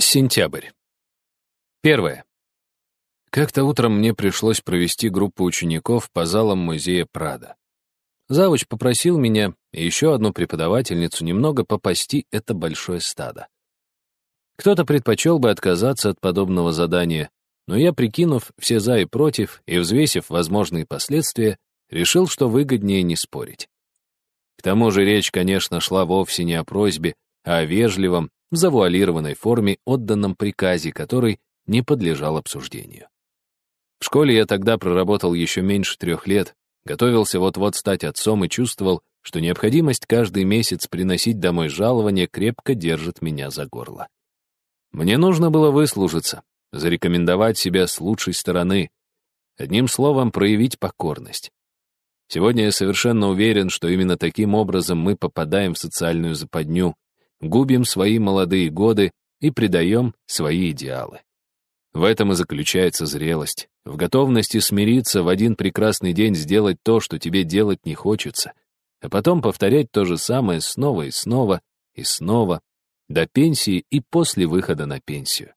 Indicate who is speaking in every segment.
Speaker 1: Сентябрь. Первое. Как-то утром мне пришлось провести группу учеников по залам музея Прада. Завуч попросил меня и еще одну преподавательницу немного попасти это большое стадо. Кто-то предпочел бы отказаться от подобного задания, но я, прикинув все за и против и взвесив возможные последствия, решил, что выгоднее не спорить. К тому же речь, конечно, шла вовсе не о просьбе, а о вежливом, в завуалированной форме отданном приказе, который не подлежал обсуждению. В школе я тогда проработал еще меньше трех лет, готовился вот-вот стать отцом и чувствовал, что необходимость каждый месяц приносить домой жалование крепко держит меня за горло. Мне нужно было выслужиться, зарекомендовать себя с лучшей стороны, одним словом, проявить покорность. Сегодня я совершенно уверен, что именно таким образом мы попадаем в социальную западню, губим свои молодые годы и предаем свои идеалы. В этом и заключается зрелость, в готовности смириться в один прекрасный день сделать то, что тебе делать не хочется, а потом повторять то же самое снова и снова и снова, до пенсии и после выхода на пенсию.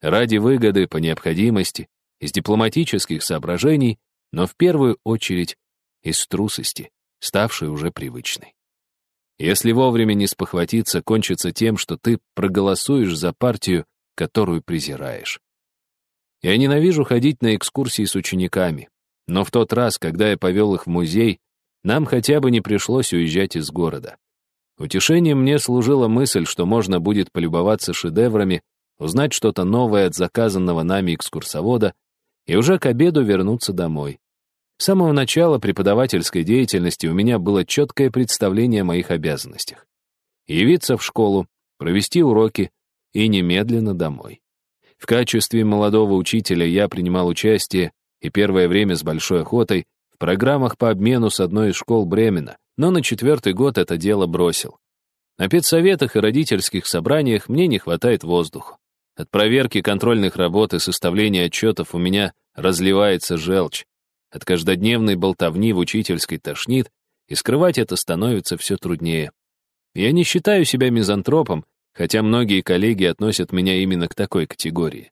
Speaker 1: Ради выгоды, по необходимости, из дипломатических соображений, но в первую очередь из трусости, ставшей уже привычной. Если вовремя не спохватиться, кончится тем, что ты проголосуешь за партию, которую презираешь. Я ненавижу ходить на экскурсии с учениками, но в тот раз, когда я повел их в музей, нам хотя бы не пришлось уезжать из города. Утешением мне служила мысль, что можно будет полюбоваться шедеврами, узнать что-то новое от заказанного нами экскурсовода и уже к обеду вернуться домой. С самого начала преподавательской деятельности у меня было четкое представление о моих обязанностях. Явиться в школу, провести уроки и немедленно домой. В качестве молодого учителя я принимал участие, и первое время с большой охотой, в программах по обмену с одной из школ Бремена, но на четвертый год это дело бросил. На педсоветах и родительских собраниях мне не хватает воздуха. От проверки контрольных работ и составления отчетов у меня разливается желчь. От каждодневной болтовни в учительской тошнит, и скрывать это становится все труднее. Я не считаю себя мизантропом, хотя многие коллеги относят меня именно к такой категории.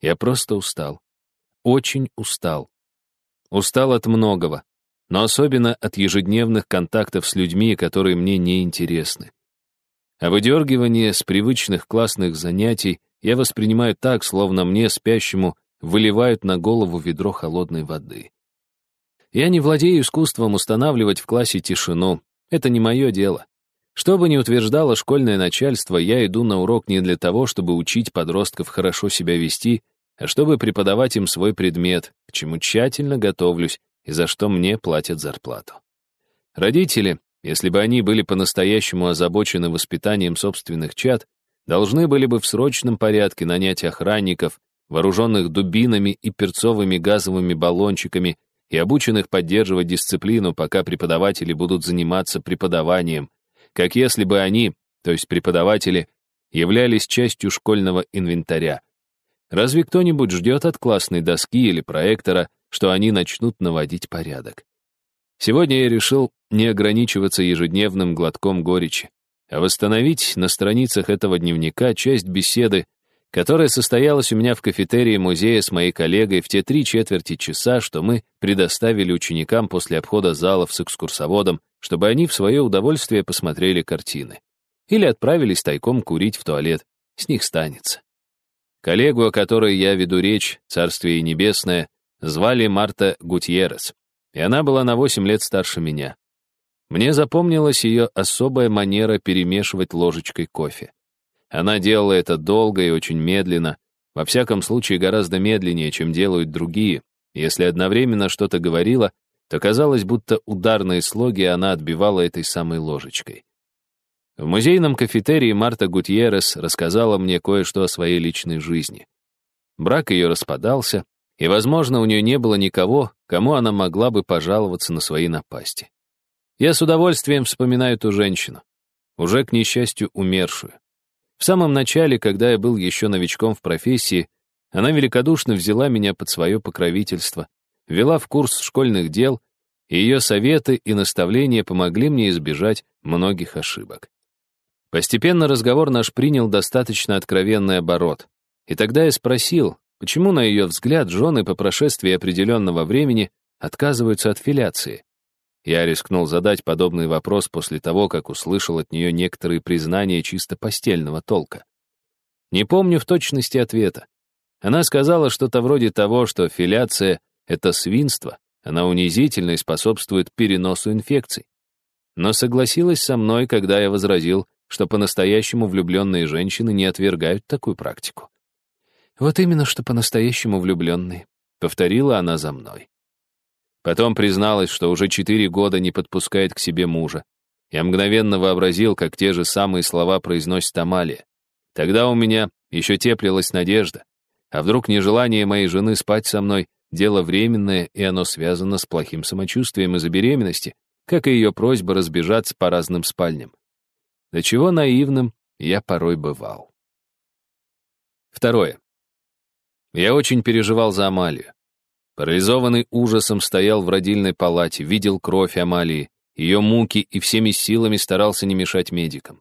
Speaker 1: Я просто устал. Очень устал. Устал от многого, но особенно от ежедневных контактов с людьми, которые мне не интересны. А выдергивание с привычных классных занятий я воспринимаю так, словно мне, спящему, выливают на голову ведро холодной воды. Я не владею искусством устанавливать в классе тишину. Это не мое дело. Что бы ни утверждало школьное начальство, я иду на урок не для того, чтобы учить подростков хорошо себя вести, а чтобы преподавать им свой предмет, к чему тщательно готовлюсь и за что мне платят зарплату. Родители, если бы они были по-настоящему озабочены воспитанием собственных чад, должны были бы в срочном порядке нанять охранников, вооруженных дубинами и перцовыми газовыми баллончиками, и обученных поддерживать дисциплину, пока преподаватели будут заниматься преподаванием, как если бы они, то есть преподаватели, являлись частью школьного инвентаря. Разве кто-нибудь ждет от классной доски или проектора, что они начнут наводить порядок? Сегодня я решил не ограничиваться ежедневным глотком горечи, а восстановить на страницах этого дневника часть беседы, которая состоялась у меня в кафетерии музея с моей коллегой в те три четверти часа, что мы предоставили ученикам после обхода залов с экскурсоводом, чтобы они в свое удовольствие посмотрели картины. Или отправились тайком курить в туалет. С них станется. Коллегу, о которой я веду речь, царствие небесное, звали Марта Гутьеррес, и она была на 8 лет старше меня. Мне запомнилась ее особая манера перемешивать ложечкой кофе. Она делала это долго и очень медленно, во всяком случае гораздо медленнее, чем делают другие. Если одновременно что-то говорила, то казалось, будто ударные слоги она отбивала этой самой ложечкой. В музейном кафетерии Марта Гутьеррес рассказала мне кое-что о своей личной жизни. Брак ее распадался, и, возможно, у нее не было никого, кому она могла бы пожаловаться на свои напасти. Я с удовольствием вспоминаю ту женщину, уже, к несчастью, умершую. В самом начале, когда я был еще новичком в профессии, она великодушно взяла меня под свое покровительство, ввела в курс школьных дел, и ее советы и наставления помогли мне избежать многих ошибок. Постепенно разговор наш принял достаточно откровенный оборот. И тогда я спросил, почему, на ее взгляд, жены по прошествии определенного времени отказываются от филяции. Я рискнул задать подобный вопрос после того, как услышал от нее некоторые признания чисто постельного толка. Не помню в точности ответа. Она сказала что-то вроде того, что филяция — это свинство, она унизительна и способствует переносу инфекций. Но согласилась со мной, когда я возразил, что по-настоящему влюбленные женщины не отвергают такую практику. «Вот именно, что по-настоящему влюбленные», — повторила она за мной. Потом призналась, что уже четыре года не подпускает к себе мужа. Я мгновенно вообразил, как те же самые слова произносит Амалия. Тогда у меня еще теплилась надежда. А вдруг нежелание моей жены спать со мной — дело временное, и оно связано с плохим самочувствием из-за беременности, как и ее просьба разбежаться по разным спальням. До чего наивным я порой бывал. Второе. Я очень переживал за Амалию. Парализованный ужасом стоял в родильной палате, видел кровь Амалии, ее муки и всеми силами старался не мешать медикам.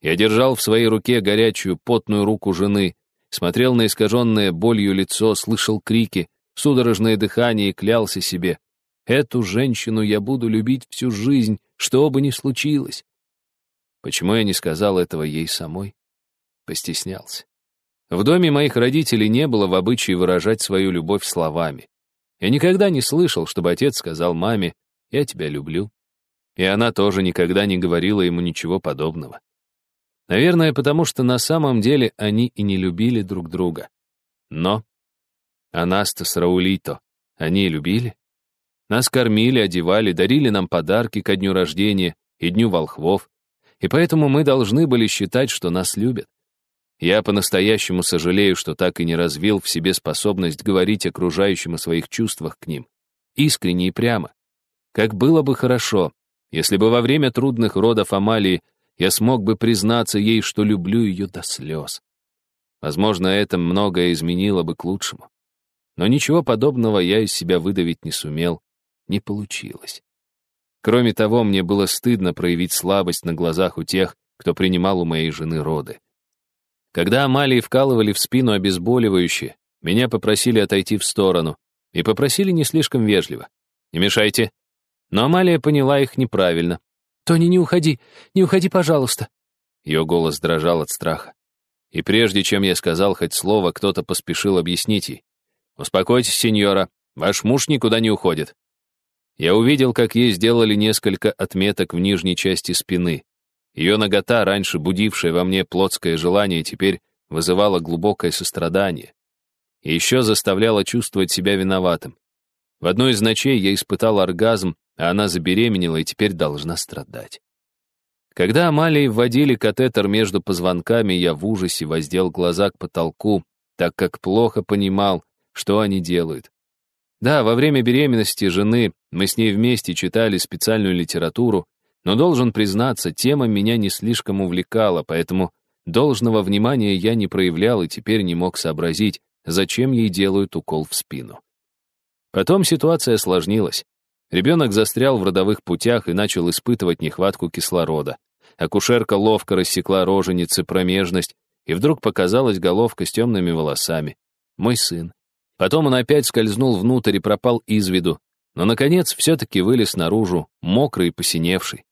Speaker 1: Я держал в своей руке горячую, потную руку жены, смотрел на искаженное болью лицо, слышал крики, судорожное дыхание и клялся себе. Эту женщину я буду любить всю жизнь, что бы ни случилось. Почему я не сказал этого ей самой? Постеснялся. В доме моих родителей не было в обычае выражать свою любовь словами. Я никогда не слышал, чтобы отец сказал маме «я тебя люблю». И она тоже никогда не говорила ему ничего подобного. Наверное, потому что на самом деле они и не любили друг друга. Но Анаста с Раулито они любили. Нас кормили, одевали, дарили нам подарки ко дню рождения и дню волхвов, и поэтому мы должны были считать, что нас любят. Я по-настоящему сожалею, что так и не развил в себе способность говорить окружающим о своих чувствах к ним. Искренне и прямо. Как было бы хорошо, если бы во время трудных родов Амалии я смог бы признаться ей, что люблю ее до слез. Возможно, это многое изменило бы к лучшему. Но ничего подобного я из себя выдавить не сумел, не получилось. Кроме того, мне было стыдно проявить слабость на глазах у тех, кто принимал у моей жены роды. Когда Амалии вкалывали в спину обезболивающие, меня попросили отойти в сторону, и попросили не слишком вежливо. «Не мешайте». Но Амалия поняла их неправильно, «Тони, не уходи! Не уходи, пожалуйста!» Ее голос дрожал от страха. И прежде чем я сказал хоть слово, кто-то поспешил объяснить ей. «Успокойтесь, сеньора, ваш муж никуда не уходит». Я увидел, как ей сделали несколько отметок в нижней части спины. Ее нагота, раньше будившая во мне плотское желание, теперь вызывала глубокое сострадание. И еще заставляла чувствовать себя виноватым. В одной из ночей я испытал оргазм, а она забеременела и теперь должна страдать. Когда Амалии вводили катетер между позвонками, я в ужасе воздел глаза к потолку, так как плохо понимал, что они делают. Да, во время беременности жены мы с ней вместе читали специальную литературу, но должен признаться, тема меня не слишком увлекала, поэтому должного внимания я не проявлял и теперь не мог сообразить, зачем ей делают укол в спину. Потом ситуация осложнилась. Ребенок застрял в родовых путях и начал испытывать нехватку кислорода. Акушерка ловко рассекла роженицы промежность, и вдруг показалась головка с темными волосами. Мой сын. Потом он опять скользнул внутрь и пропал из виду, но, наконец, все-таки вылез наружу, мокрый и посиневший.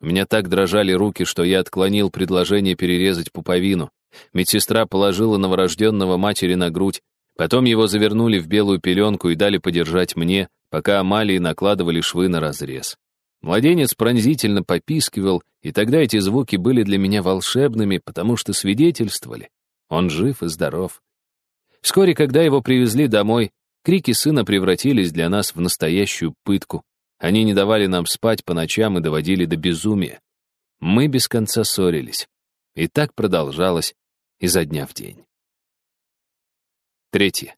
Speaker 1: У меня так дрожали руки, что я отклонил предложение перерезать пуповину. Медсестра положила новорожденного матери на грудь, потом его завернули в белую пеленку и дали подержать мне, пока Амалии накладывали швы на разрез. Младенец пронзительно попискивал, и тогда эти звуки были для меня волшебными, потому что свидетельствовали. Он жив и здоров. Вскоре, когда его привезли домой, крики сына превратились для нас в настоящую пытку. Они не давали нам спать по ночам и доводили до безумия. Мы без конца ссорились. И так продолжалось изо дня в день. Третье.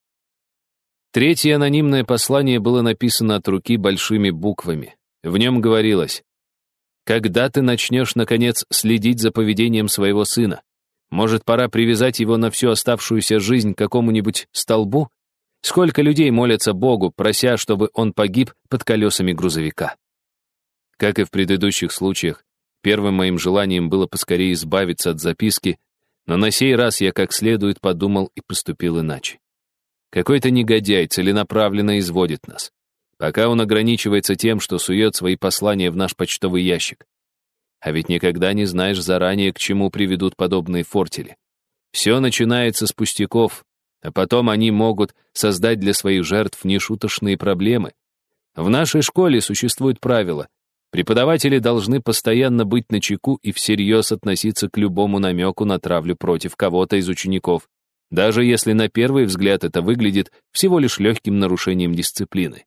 Speaker 1: Третье анонимное послание было написано от руки большими буквами. В нем говорилось «Когда ты начнешь, наконец, следить за поведением своего сына? Может, пора привязать его на всю оставшуюся жизнь к какому-нибудь столбу? Сколько людей молятся Богу, прося, чтобы он погиб под колесами грузовика?» Как и в предыдущих случаях, первым моим желанием было поскорее избавиться от записки, но на сей раз я как следует подумал и поступил иначе. Какой-то негодяй целенаправленно изводит нас. Пока он ограничивается тем, что сует свои послания в наш почтовый ящик. А ведь никогда не знаешь заранее, к чему приведут подобные фортели. Все начинается с пустяков, а потом они могут создать для своих жертв нешуточные проблемы. В нашей школе существует правило. Преподаватели должны постоянно быть начеку и всерьез относиться к любому намеку на травлю против кого-то из учеников, даже если на первый взгляд это выглядит всего лишь легким нарушением дисциплины.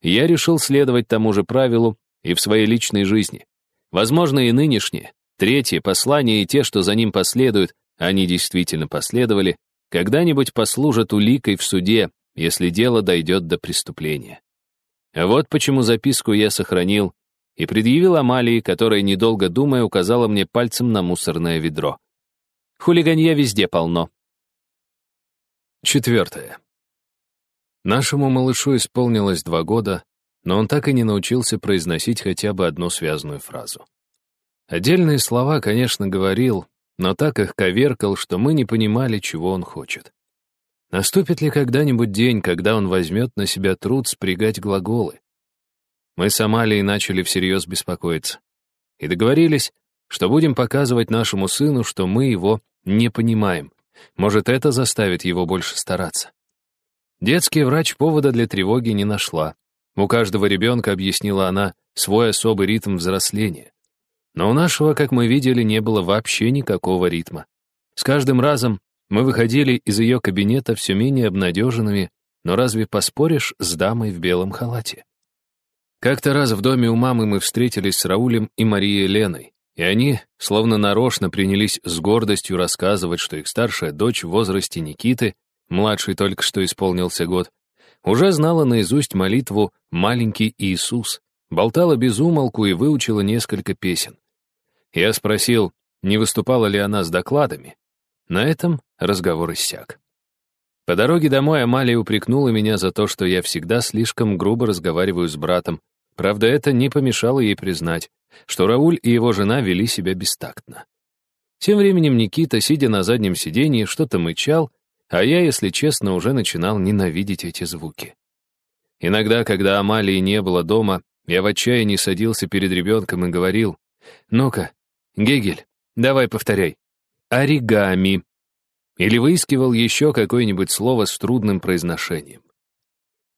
Speaker 1: Я решил следовать тому же правилу и в своей личной жизни. Возможно, и нынешнее, третье послание и те, что за ним последуют, они действительно последовали, когда-нибудь послужат уликой в суде, если дело дойдет до преступления. А вот почему записку я сохранил и предъявил Амалии, которая, недолго думая, указала мне пальцем на мусорное ведро. Хулиганья везде полно. Четвертое. Нашему малышу исполнилось два года, но он так и не научился произносить хотя бы одну связанную фразу. Отдельные слова, конечно, говорил, но так их коверкал, что мы не понимали, чего он хочет. Наступит ли когда-нибудь день, когда он возьмет на себя труд спрягать глаголы? Мы с Амалией начали всерьез беспокоиться. И договорились, что будем показывать нашему сыну, что мы его не понимаем. Может, это заставит его больше стараться. Детский врач повода для тревоги не нашла. У каждого ребенка, объяснила она, свой особый ритм взросления. Но у нашего, как мы видели, не было вообще никакого ритма. С каждым разом мы выходили из ее кабинета все менее обнадеженными, но разве поспоришь с дамой в белом халате? Как-то раз в доме у мамы мы встретились с Раулем и Марией Леной, и они, словно нарочно, принялись с гордостью рассказывать, что их старшая дочь в возрасте Никиты, младший только что исполнился год, уже знала наизусть молитву «Маленький Иисус», болтала без умолку и выучила несколько песен. Я спросил, не выступала ли она с докладами. На этом разговор иссяк. По дороге домой Амалия упрекнула меня за то, что я всегда слишком грубо разговариваю с братом. Правда, это не помешало ей признать, что Рауль и его жена вели себя бестактно. Тем временем Никита, сидя на заднем сиденье, что-то мычал а я, если честно, уже начинал ненавидеть эти звуки. Иногда, когда Амалии не было дома, я в отчаянии садился перед ребенком и говорил, «Ну-ка, Гегель, давай повторяй. Оригами». Или выискивал еще какое-нибудь слово с трудным произношением.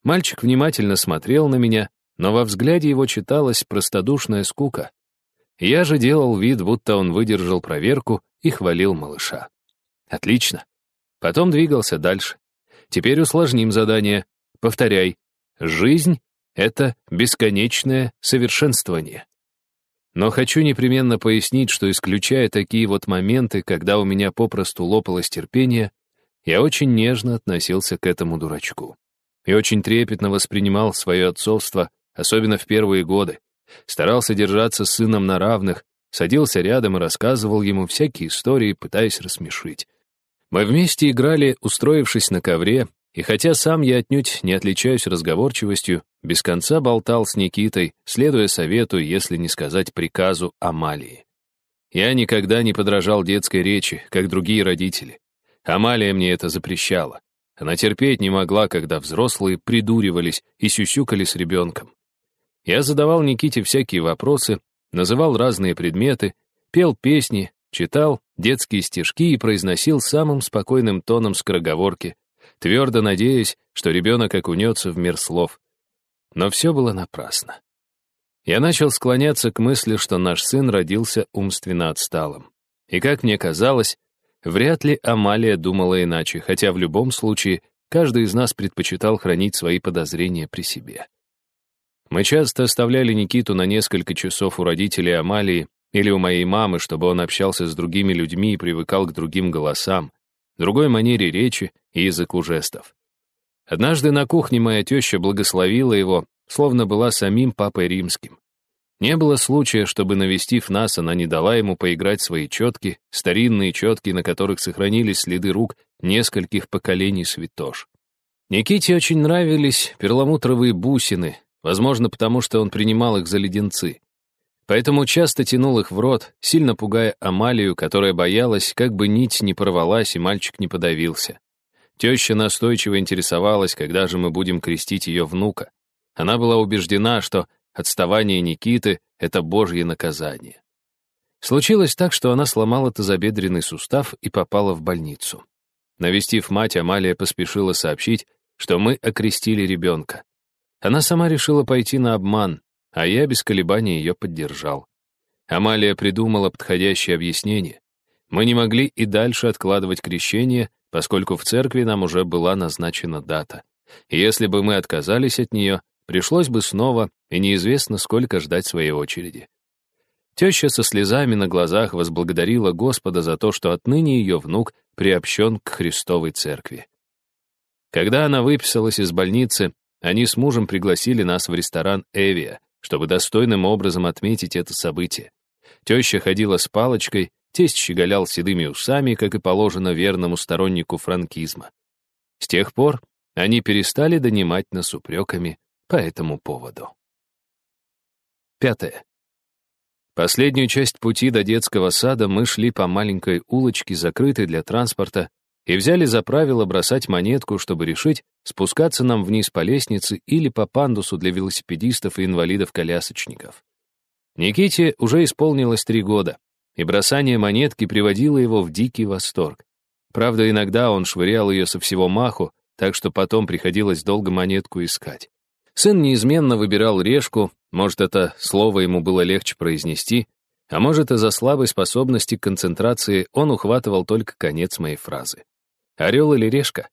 Speaker 1: Мальчик внимательно смотрел на меня, но во взгляде его читалась простодушная скука. Я же делал вид, будто он выдержал проверку и хвалил малыша. Отлично. Потом двигался дальше. Теперь усложним задание. Повторяй. Жизнь — это бесконечное совершенствование. Но хочу непременно пояснить, что исключая такие вот моменты, когда у меня попросту лопалось терпение, я очень нежно относился к этому дурачку. И очень трепетно воспринимал свое отцовство, особенно в первые годы. Старался держаться с сыном на равных, садился рядом и рассказывал ему всякие истории, пытаясь рассмешить. Мы вместе играли, устроившись на ковре, и хотя сам я отнюдь не отличаюсь разговорчивостью, без конца болтал с Никитой, следуя совету, если не сказать приказу Амалии. Я никогда не подражал детской речи, как другие родители. Амалия мне это запрещала. Она терпеть не могла, когда взрослые придуривались и сюсюкали с ребенком. Я задавал Никите всякие вопросы, называл разные предметы, пел песни, читал детские стишки и произносил самым спокойным тоном скороговорки, твердо надеясь, что ребенок окунется в мир слов. Но все было напрасно. Я начал склоняться к мысли, что наш сын родился умственно отсталым. И, как мне казалось, вряд ли Амалия думала иначе, хотя в любом случае каждый из нас предпочитал хранить свои подозрения при себе. Мы часто оставляли Никиту на несколько часов у родителей Амалии, или у моей мамы, чтобы он общался с другими людьми и привыкал к другим голосам, другой манере речи и языку жестов. Однажды на кухне моя теща благословила его, словно была самим папой римским. Не было случая, чтобы, навестив нас, она не дала ему поиграть свои четки, старинные четки, на которых сохранились следы рук нескольких поколений святош. Никите очень нравились перламутровые бусины, возможно, потому что он принимал их за леденцы. Поэтому часто тянул их в рот, сильно пугая Амалию, которая боялась, как бы нить не порвалась и мальчик не подавился. Теща настойчиво интересовалась, когда же мы будем крестить ее внука. Она была убеждена, что отставание Никиты — это божье наказание. Случилось так, что она сломала тазобедренный сустав и попала в больницу. Навестив мать, Амалия поспешила сообщить, что мы окрестили ребенка. Она сама решила пойти на обман, а я без колебаний ее поддержал. Амалия придумала подходящее объяснение. Мы не могли и дальше откладывать крещение, поскольку в церкви нам уже была назначена дата. И если бы мы отказались от нее, пришлось бы снова и неизвестно сколько ждать своей очереди. Теща со слезами на глазах возблагодарила Господа за то, что отныне ее внук приобщен к Христовой церкви. Когда она выписалась из больницы, они с мужем пригласили нас в ресторан «Эвия», чтобы достойным образом отметить это событие. Теща ходила с палочкой, тесть щеголял седыми усами, как и положено верному стороннику франкизма. С тех пор они перестали донимать нас упреками по этому поводу. Пятое. Последнюю часть пути до детского сада мы шли по маленькой улочке, закрытой для транспорта, и взяли за правило бросать монетку, чтобы решить, спускаться нам вниз по лестнице или по пандусу для велосипедистов и инвалидов-колясочников. Никите уже исполнилось три года, и бросание монетки приводило его в дикий восторг. Правда, иногда он швырял ее со всего маху, так что потом приходилось долго монетку искать. Сын неизменно выбирал решку, может, это слово ему было легче произнести, а может, из-за слабой способности к концентрации он ухватывал только конец моей фразы. Орел или решка?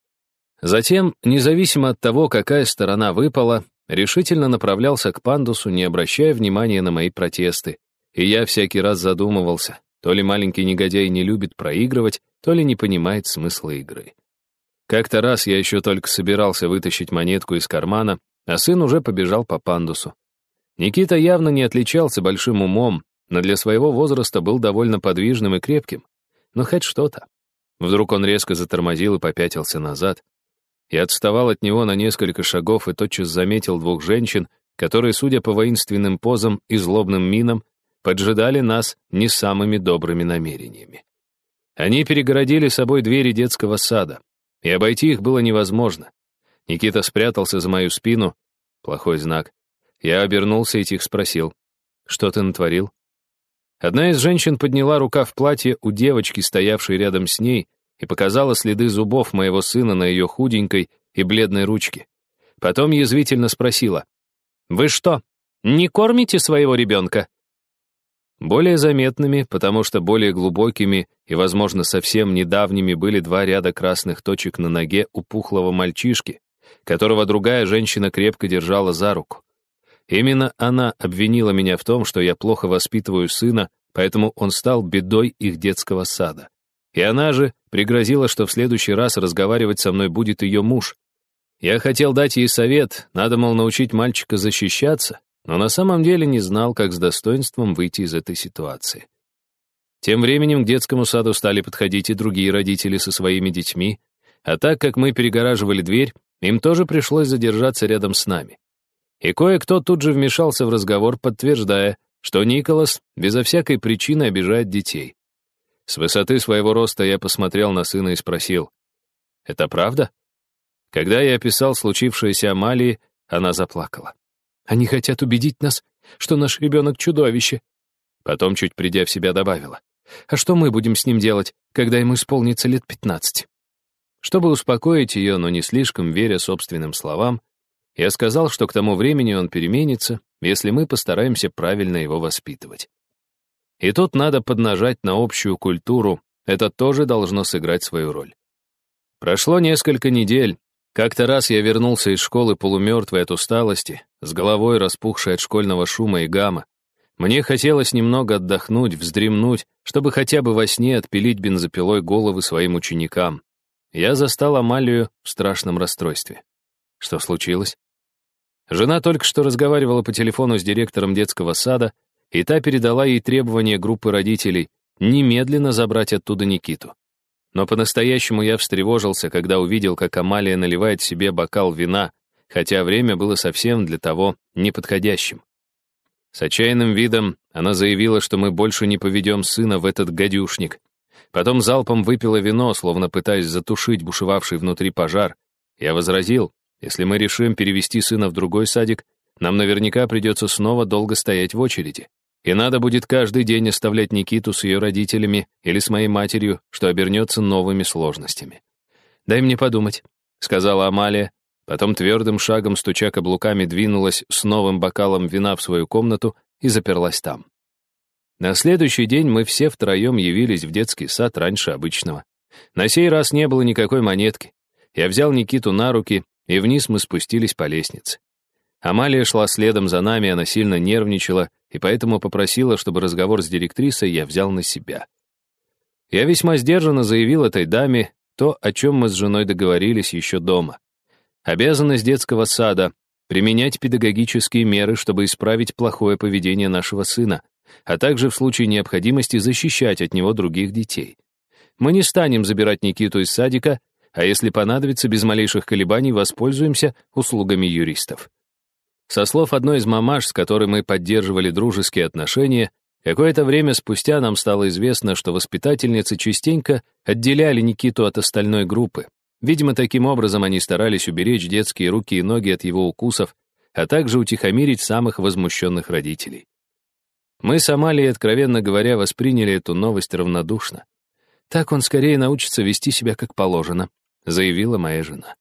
Speaker 1: Затем, независимо от того, какая сторона выпала, решительно направлялся к пандусу, не обращая внимания на мои протесты. И я всякий раз задумывался, то ли маленький негодяй не любит проигрывать, то ли не понимает смысла игры. Как-то раз я еще только собирался вытащить монетку из кармана, а сын уже побежал по пандусу. Никита явно не отличался большим умом, но для своего возраста был довольно подвижным и крепким. Но хоть что-то. Вдруг он резко затормозил и попятился назад. Я отставал от него на несколько шагов и тотчас заметил двух женщин, которые, судя по воинственным позам и злобным минам, поджидали нас не самыми добрыми намерениями. Они перегородили собой двери детского сада, и обойти их было невозможно. Никита спрятался за мою спину. Плохой знак. Я обернулся и тихо спросил, «Что ты натворил?» Одна из женщин подняла рука в платье у девочки, стоявшей рядом с ней, и показала следы зубов моего сына на ее худенькой и бледной ручке. Потом язвительно спросила, «Вы что, не кормите своего ребенка?» Более заметными, потому что более глубокими и, возможно, совсем недавними были два ряда красных точек на ноге у пухлого мальчишки, которого другая женщина крепко держала за руку. Именно она обвинила меня в том, что я плохо воспитываю сына, поэтому он стал бедой их детского сада. И она же пригрозила, что в следующий раз разговаривать со мной будет ее муж. Я хотел дать ей совет, надо, мол, научить мальчика защищаться, но на самом деле не знал, как с достоинством выйти из этой ситуации. Тем временем к детскому саду стали подходить и другие родители со своими детьми, а так как мы перегораживали дверь, им тоже пришлось задержаться рядом с нами. И кое-кто тут же вмешался в разговор, подтверждая, что Николас безо всякой причины обижает детей. С высоты своего роста я посмотрел на сына и спросил, «Это правда?» Когда я описал случившееся Амалии, она заплакала. «Они хотят убедить нас, что наш ребенок чудовище». Потом, чуть придя в себя, добавила, «А что мы будем с ним делать, когда ему исполнится лет пятнадцать?» Чтобы успокоить ее, но не слишком веря собственным словам, я сказал, что к тому времени он переменится, если мы постараемся правильно его воспитывать. И тут надо поднажать на общую культуру, это тоже должно сыграть свою роль. Прошло несколько недель. Как-то раз я вернулся из школы полумертвый от усталости, с головой распухшей от школьного шума и гамма. Мне хотелось немного отдохнуть, вздремнуть, чтобы хотя бы во сне отпилить бензопилой головы своим ученикам. Я застал Амалию в страшном расстройстве. Что случилось? Жена только что разговаривала по телефону с директором детского сада, и та передала ей требования группы родителей немедленно забрать оттуда Никиту. Но по-настоящему я встревожился, когда увидел, как Амалия наливает себе бокал вина, хотя время было совсем для того неподходящим. С отчаянным видом она заявила, что мы больше не поведем сына в этот гадюшник. Потом залпом выпила вино, словно пытаясь затушить бушевавший внутри пожар. Я возразил, если мы решим перевести сына в другой садик, нам наверняка придется снова долго стоять в очереди. И надо будет каждый день оставлять Никиту с ее родителями или с моей матерью, что обернется новыми сложностями. «Дай мне подумать», — сказала Амалия, потом твердым шагом, стуча каблуками, двинулась с новым бокалом вина в свою комнату и заперлась там. На следующий день мы все втроем явились в детский сад раньше обычного. На сей раз не было никакой монетки. Я взял Никиту на руки, и вниз мы спустились по лестнице. Амалия шла следом за нами, она сильно нервничала, и поэтому попросила, чтобы разговор с директрисой я взял на себя. Я весьма сдержанно заявил этой даме то, о чем мы с женой договорились еще дома. Обязанность детского сада — применять педагогические меры, чтобы исправить плохое поведение нашего сына, а также в случае необходимости защищать от него других детей. Мы не станем забирать Никиту из садика, а если понадобится, без малейших колебаний воспользуемся услугами юристов. Со слов одной из мамаш, с которой мы поддерживали дружеские отношения, какое-то время спустя нам стало известно, что воспитательницы частенько отделяли Никиту от остальной группы. Видимо, таким образом они старались уберечь детские руки и ноги от его укусов, а также утихомирить самых возмущенных родителей. Мы с Амалией, откровенно говоря, восприняли эту новость равнодушно. «Так он скорее научится вести себя как положено», — заявила моя жена.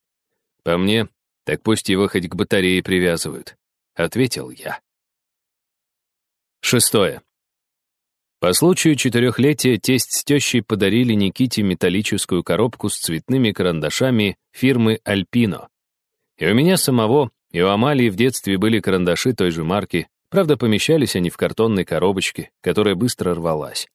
Speaker 1: По мне, так пусть его хоть к батарее привязывают, ответил я. Шестое. По случаю четырехлетия тесть с тещей подарили Никите металлическую коробку с цветными карандашами фирмы «Альпино». И у меня самого, и у Амалии в детстве были карандаши той же марки, правда, помещались они в картонной коробочке, которая быстро рвалась.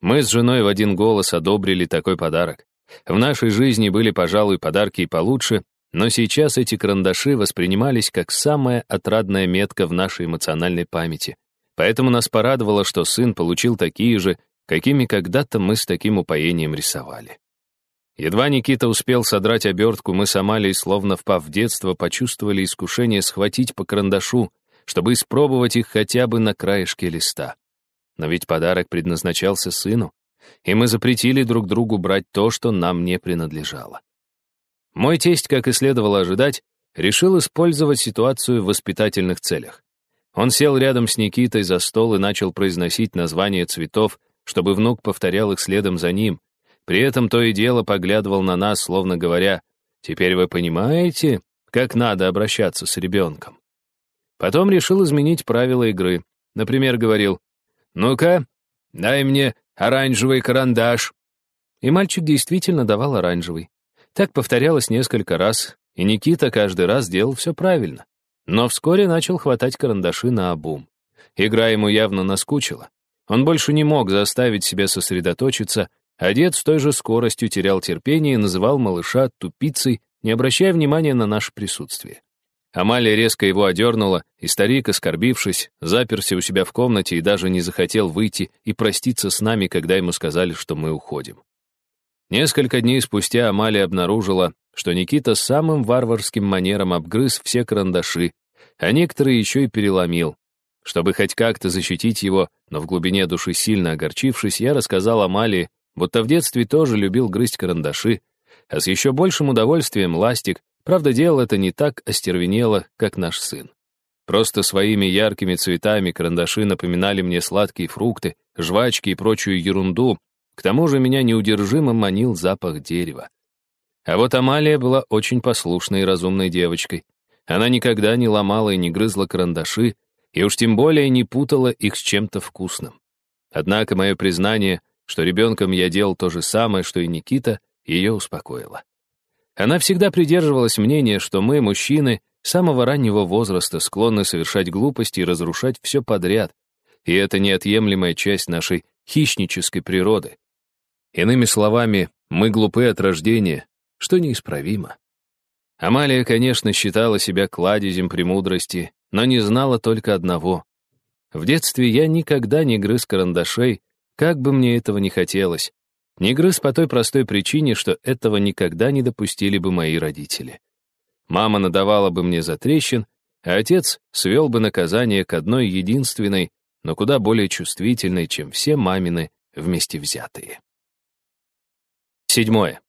Speaker 1: Мы с женой в один голос одобрили такой подарок. В нашей жизни были, пожалуй, подарки и получше, но сейчас эти карандаши воспринимались как самая отрадная метка в нашей эмоциональной памяти. Поэтому нас порадовало, что сын получил такие же, какими когда-то мы с таким упоением рисовали. Едва Никита успел содрать обертку, мы с Амалией, словно впав в детство, почувствовали искушение схватить по карандашу, чтобы испробовать их хотя бы на краешке листа. Но ведь подарок предназначался сыну, и мы запретили друг другу брать то, что нам не принадлежало. Мой тесть, как и следовало ожидать, решил использовать ситуацию в воспитательных целях. Он сел рядом с Никитой за стол и начал произносить названия цветов, чтобы внук повторял их следом за ним. При этом то и дело поглядывал на нас, словно говоря, «Теперь вы понимаете, как надо обращаться с ребенком?» Потом решил изменить правила игры. Например, говорил, «Ну-ка, дай мне оранжевый карандаш». И мальчик действительно давал оранжевый. Так повторялось несколько раз, и Никита каждый раз делал все правильно. Но вскоре начал хватать карандаши на обум. Игра ему явно наскучила. Он больше не мог заставить себя сосредоточиться, а дед с той же скоростью терял терпение и называл малыша тупицей, не обращая внимания на наше присутствие. Амалия резко его одернула, и старик, оскорбившись, заперся у себя в комнате и даже не захотел выйти и проститься с нами, когда ему сказали, что мы уходим. Несколько дней спустя Амалия обнаружила, что Никита самым варварским манером обгрыз все карандаши, а некоторые еще и переломил. Чтобы хоть как-то защитить его, но в глубине души сильно огорчившись, я рассказал Амалии, будто в детстве тоже любил грызть карандаши, а с еще большим удовольствием ластик, правда, делал это не так остервенело, как наш сын. Просто своими яркими цветами карандаши напоминали мне сладкие фрукты, жвачки и прочую ерунду, к тому же меня неудержимо манил запах дерева. А вот Амалия была очень послушной и разумной девочкой. Она никогда не ломала и не грызла карандаши, и уж тем более не путала их с чем-то вкусным. Однако мое признание, что ребенком я делал то же самое, что и Никита, ее успокоило. Она всегда придерживалась мнения, что мы, мужчины, с самого раннего возраста склонны совершать глупости и разрушать все подряд, и это неотъемлемая часть нашей хищнической природы. Иными словами, мы глупы от рождения, что неисправимо. Амалия, конечно, считала себя кладезем премудрости, но не знала только одного. В детстве я никогда не грыз карандашей, как бы мне этого не хотелось. Не грыз по той простой причине, что этого никогда не допустили бы мои родители. Мама надавала бы мне за трещин, а отец свел бы наказание к одной единственной, но куда более чувствительной, чем все мамины вместе взятые. Седьмое.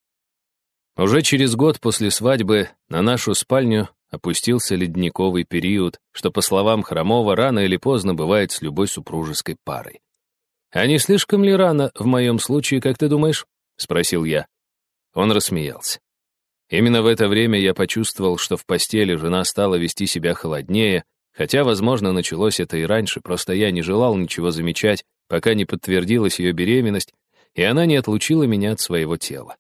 Speaker 1: Уже через год после свадьбы на нашу спальню опустился ледниковый период, что, по словам Хромова, рано или поздно бывает с любой супружеской парой. «А не слишком ли рано в моем случае, как ты думаешь?» — спросил я. Он рассмеялся. Именно в это время я почувствовал, что в постели жена стала вести себя холоднее, хотя, возможно, началось это и раньше, просто я не желал ничего замечать, пока не подтвердилась ее беременность, и она не отлучила меня от своего тела.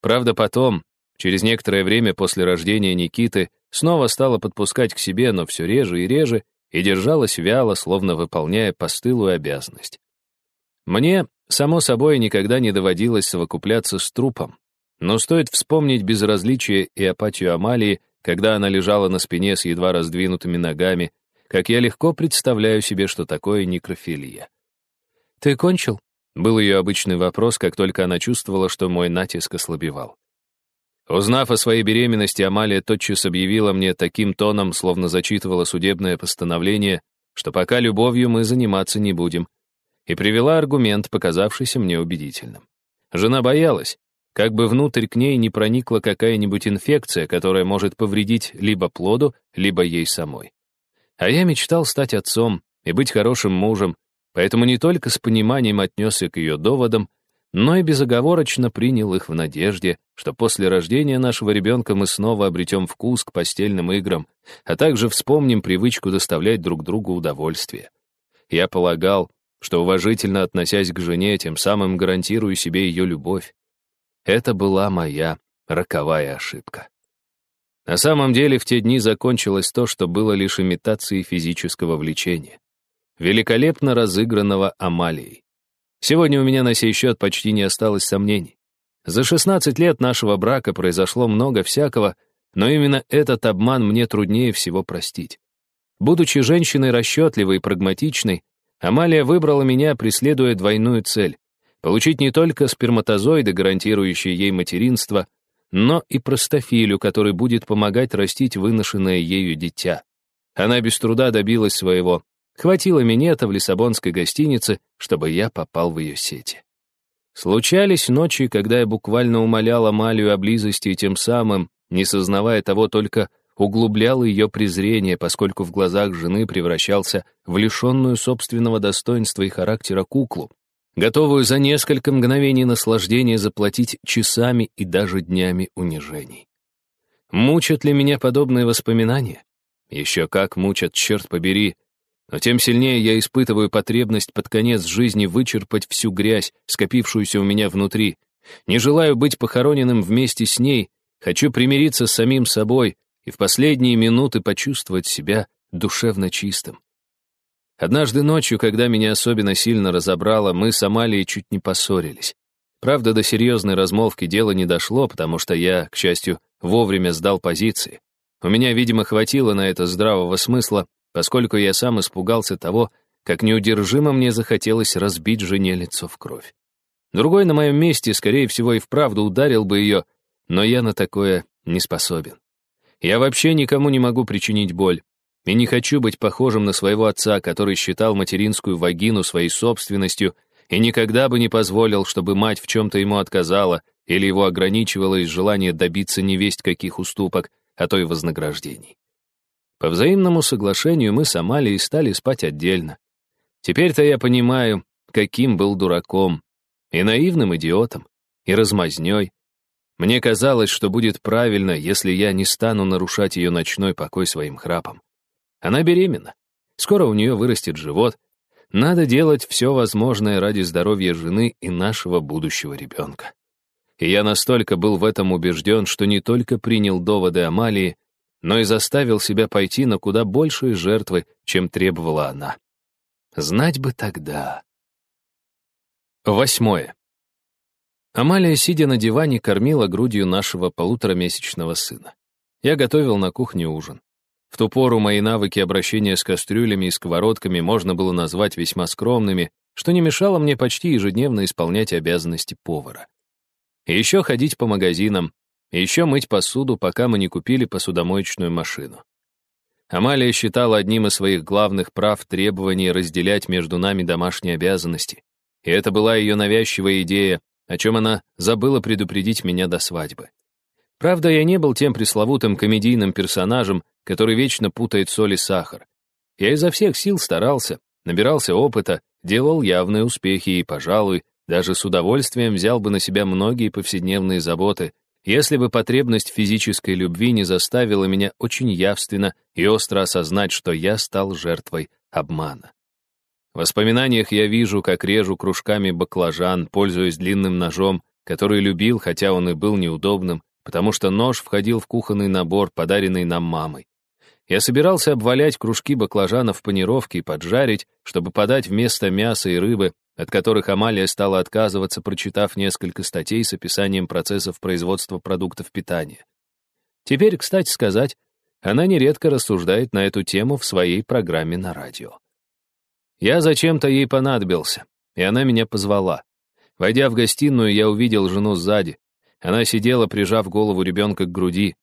Speaker 1: Правда, потом, через некоторое время после рождения Никиты, снова стала подпускать к себе, но все реже и реже, и держалась вяло, словно выполняя постылую обязанность. Мне, само собой, никогда не доводилось совокупляться с трупом, но стоит вспомнить безразличие и апатию Амалии, когда она лежала на спине с едва раздвинутыми ногами, как я легко представляю себе, что такое некрофилия. «Ты кончил?» — был ее обычный вопрос, как только она чувствовала, что мой натиск ослабевал. Узнав о своей беременности, Амалия тотчас объявила мне таким тоном, словно зачитывала судебное постановление, что пока любовью мы заниматься не будем, и привела аргумент, показавшийся мне убедительным. Жена боялась, как бы внутрь к ней не проникла какая-нибудь инфекция, которая может повредить либо плоду, либо ей самой. А я мечтал стать отцом и быть хорошим мужем, поэтому не только с пониманием отнесся к ее доводам, но и безоговорочно принял их в надежде, что после рождения нашего ребенка мы снова обретем вкус к постельным играм, а также вспомним привычку доставлять друг другу удовольствие. Я полагал, что уважительно относясь к жене, тем самым гарантирую себе ее любовь. Это была моя роковая ошибка. На самом деле в те дни закончилось то, что было лишь имитацией физического влечения. Великолепно разыгранного Амалией. Сегодня у меня на сей счет почти не осталось сомнений. За 16 лет нашего брака произошло много всякого, но именно этот обман мне труднее всего простить. Будучи женщиной расчетливой и прагматичной, Амалия выбрала меня, преследуя двойную цель — получить не только сперматозоиды, гарантирующие ей материнство, но и простофилю, который будет помогать растить выношенное ею дитя. Она без труда добилась своего, Хватило минета в лиссабонской гостинице, чтобы я попал в ее сети. Случались ночи, когда я буквально умолял Амалию о близости и тем самым, не сознавая того, только углублял ее презрение, поскольку в глазах жены превращался в лишенную собственного достоинства и характера куклу, готовую за несколько мгновений наслаждения заплатить часами и даже днями унижений. Мучат ли меня подобные воспоминания? Еще как мучат, черт побери, но тем сильнее я испытываю потребность под конец жизни вычерпать всю грязь, скопившуюся у меня внутри. Не желаю быть похороненным вместе с ней, хочу примириться с самим собой и в последние минуты почувствовать себя душевно чистым. Однажды ночью, когда меня особенно сильно разобрало, мы с Амалией чуть не поссорились. Правда, до серьезной размолвки дело не дошло, потому что я, к счастью, вовремя сдал позиции. У меня, видимо, хватило на это здравого смысла, поскольку я сам испугался того, как неудержимо мне захотелось разбить жене лицо в кровь. Другой на моем месте, скорее всего, и вправду ударил бы ее, но я на такое не способен. Я вообще никому не могу причинить боль, и не хочу быть похожим на своего отца, который считал материнскую вагину своей собственностью и никогда бы не позволил, чтобы мать в чем-то ему отказала или его ограничивала из желания добиться невесть каких уступок, а то и вознаграждений. По взаимному соглашению мы с Амалией стали спать отдельно. Теперь-то я понимаю, каким был дураком, и наивным идиотом, и размазнёй. Мне казалось, что будет правильно, если я не стану нарушать ее ночной покой своим храпом. Она беременна. Скоро у нее вырастет живот. Надо делать все возможное ради здоровья жены и нашего будущего ребенка. И я настолько был в этом убежден, что не только принял доводы Амалии, но и заставил себя пойти на куда большие жертвы, чем требовала она. Знать бы тогда. Восьмое. Амалия, сидя на диване, кормила грудью нашего полуторамесячного сына. Я готовил на кухне ужин. В ту пору мои навыки обращения с кастрюлями и сковородками можно было назвать весьма скромными, что не мешало мне почти ежедневно исполнять обязанности повара. И еще ходить по магазинам, и еще мыть посуду, пока мы не купили посудомоечную машину. Амалия считала одним из своих главных прав требование разделять между нами домашние обязанности. И это была ее навязчивая идея, о чем она забыла предупредить меня до свадьбы. Правда, я не был тем пресловутым комедийным персонажем, который вечно путает соль и сахар. Я изо всех сил старался, набирался опыта, делал явные успехи и, пожалуй, даже с удовольствием взял бы на себя многие повседневные заботы, если бы потребность физической любви не заставила меня очень явственно и остро осознать, что я стал жертвой обмана. В воспоминаниях я вижу, как режу кружками баклажан, пользуясь длинным ножом, который любил, хотя он и был неудобным, потому что нож входил в кухонный набор, подаренный нам мамой. Я собирался обвалять кружки баклажанов в панировке и поджарить, чтобы подать вместо мяса и рыбы, от которых Амалия стала отказываться, прочитав несколько статей с описанием процессов производства продуктов питания. Теперь, кстати сказать, она нередко рассуждает на эту тему в своей программе на радио. Я зачем-то ей понадобился, и она меня позвала. Войдя в гостиную, я увидел жену сзади. Она сидела, прижав голову ребенка к груди.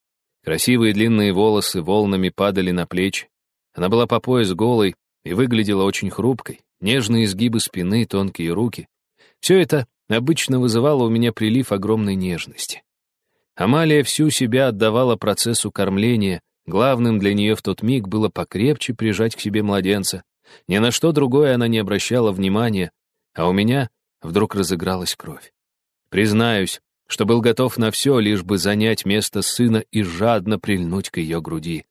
Speaker 1: Красивые длинные волосы волнами падали на плечи. Она была по пояс голой и выглядела очень хрупкой. Нежные изгибы спины, тонкие руки. Все это обычно вызывало у меня прилив огромной нежности. Амалия всю себя отдавала процессу кормления. Главным для нее в тот миг было покрепче прижать к себе младенца. Ни на что другое она не обращала внимания, а у меня вдруг разыгралась кровь. Признаюсь, что был готов на все, лишь бы занять место сына и жадно прильнуть к ее груди.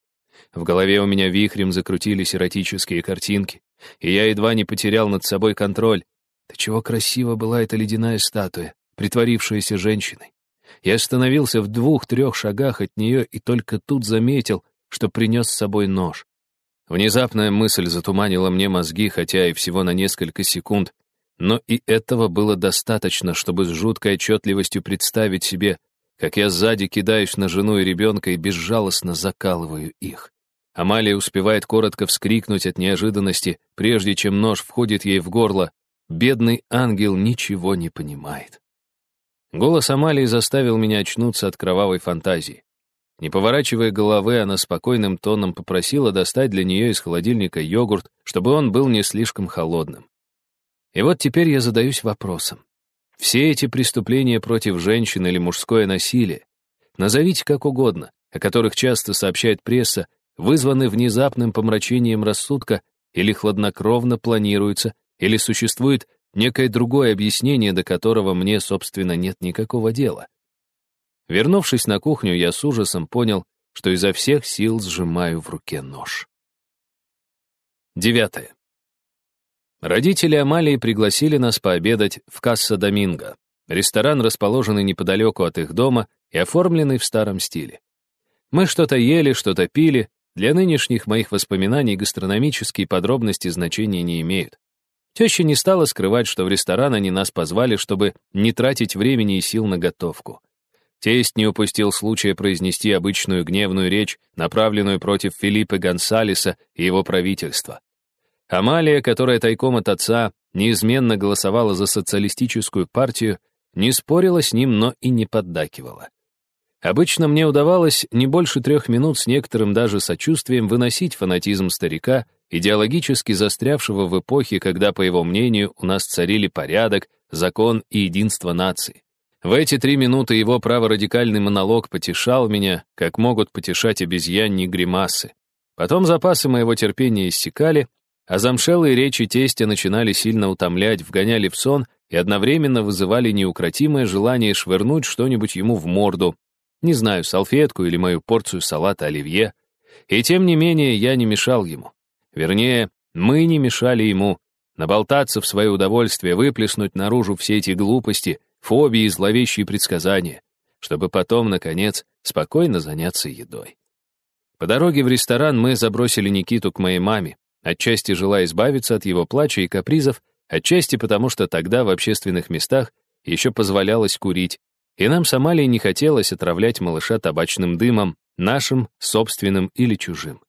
Speaker 1: В голове у меня вихрем закрутились эротические картинки, и я едва не потерял над собой контроль. Да чего красиво была эта ледяная статуя, притворившаяся женщиной. Я остановился в двух-трех шагах от нее и только тут заметил, что принес с собой нож. Внезапная мысль затуманила мне мозги, хотя и всего на несколько секунд, но и этого было достаточно, чтобы с жуткой отчетливостью представить себе, как я сзади кидаюсь на жену и ребенка и безжалостно закалываю их. Амалия успевает коротко вскрикнуть от неожиданности, прежде чем нож входит ей в горло. Бедный ангел ничего не понимает. Голос Амалии заставил меня очнуться от кровавой фантазии. Не поворачивая головы, она спокойным тоном попросила достать для нее из холодильника йогурт, чтобы он был не слишком холодным. И вот теперь я задаюсь вопросом. Все эти преступления против женщин или мужское насилие, назовите как угодно, о которых часто сообщает пресса, вызваны внезапным помрачением рассудка или хладнокровно планируются, или существует некое другое объяснение, до которого мне, собственно, нет никакого дела. Вернувшись на кухню, я с ужасом понял, что изо всех сил сжимаю в руке нож. Девятое. Родители Амалии пригласили нас пообедать в Касса-Доминго, ресторан, расположенный неподалеку от их дома и оформленный в старом стиле. Мы что-то ели, что-то пили. Для нынешних моих воспоминаний гастрономические подробности значения не имеют. Теща не стала скрывать, что в ресторан они нас позвали, чтобы не тратить времени и сил на готовку. Тесть не упустил случая произнести обычную гневную речь, направленную против Филиппа Гонсалеса и его правительства. Амалия, которая тайком от отца неизменно голосовала за социалистическую партию, не спорила с ним, но и не поддакивала. Обычно мне удавалось не больше трех минут с некоторым даже сочувствием выносить фанатизм старика, идеологически застрявшего в эпохе, когда, по его мнению, у нас царили порядок, закон и единство нации. В эти три минуты его праворадикальный монолог потешал меня, как могут потешать обезьяньи гримасы. Потом запасы моего терпения иссякали, а замшелые речи тестя начинали сильно утомлять, вгоняли в сон и одновременно вызывали неукротимое желание швырнуть что-нибудь ему в морду, не знаю, салфетку или мою порцию салата оливье. И тем не менее я не мешал ему. Вернее, мы не мешали ему наболтаться в свое удовольствие, выплеснуть наружу все эти глупости, фобии и зловещие предсказания, чтобы потом, наконец, спокойно заняться едой. По дороге в ресторан мы забросили Никиту к моей маме, Отчасти желая избавиться от его плача и капризов, отчасти потому, что тогда в общественных местах еще позволялось курить, и нам с Амалией не хотелось отравлять малыша табачным дымом, нашим, собственным или чужим.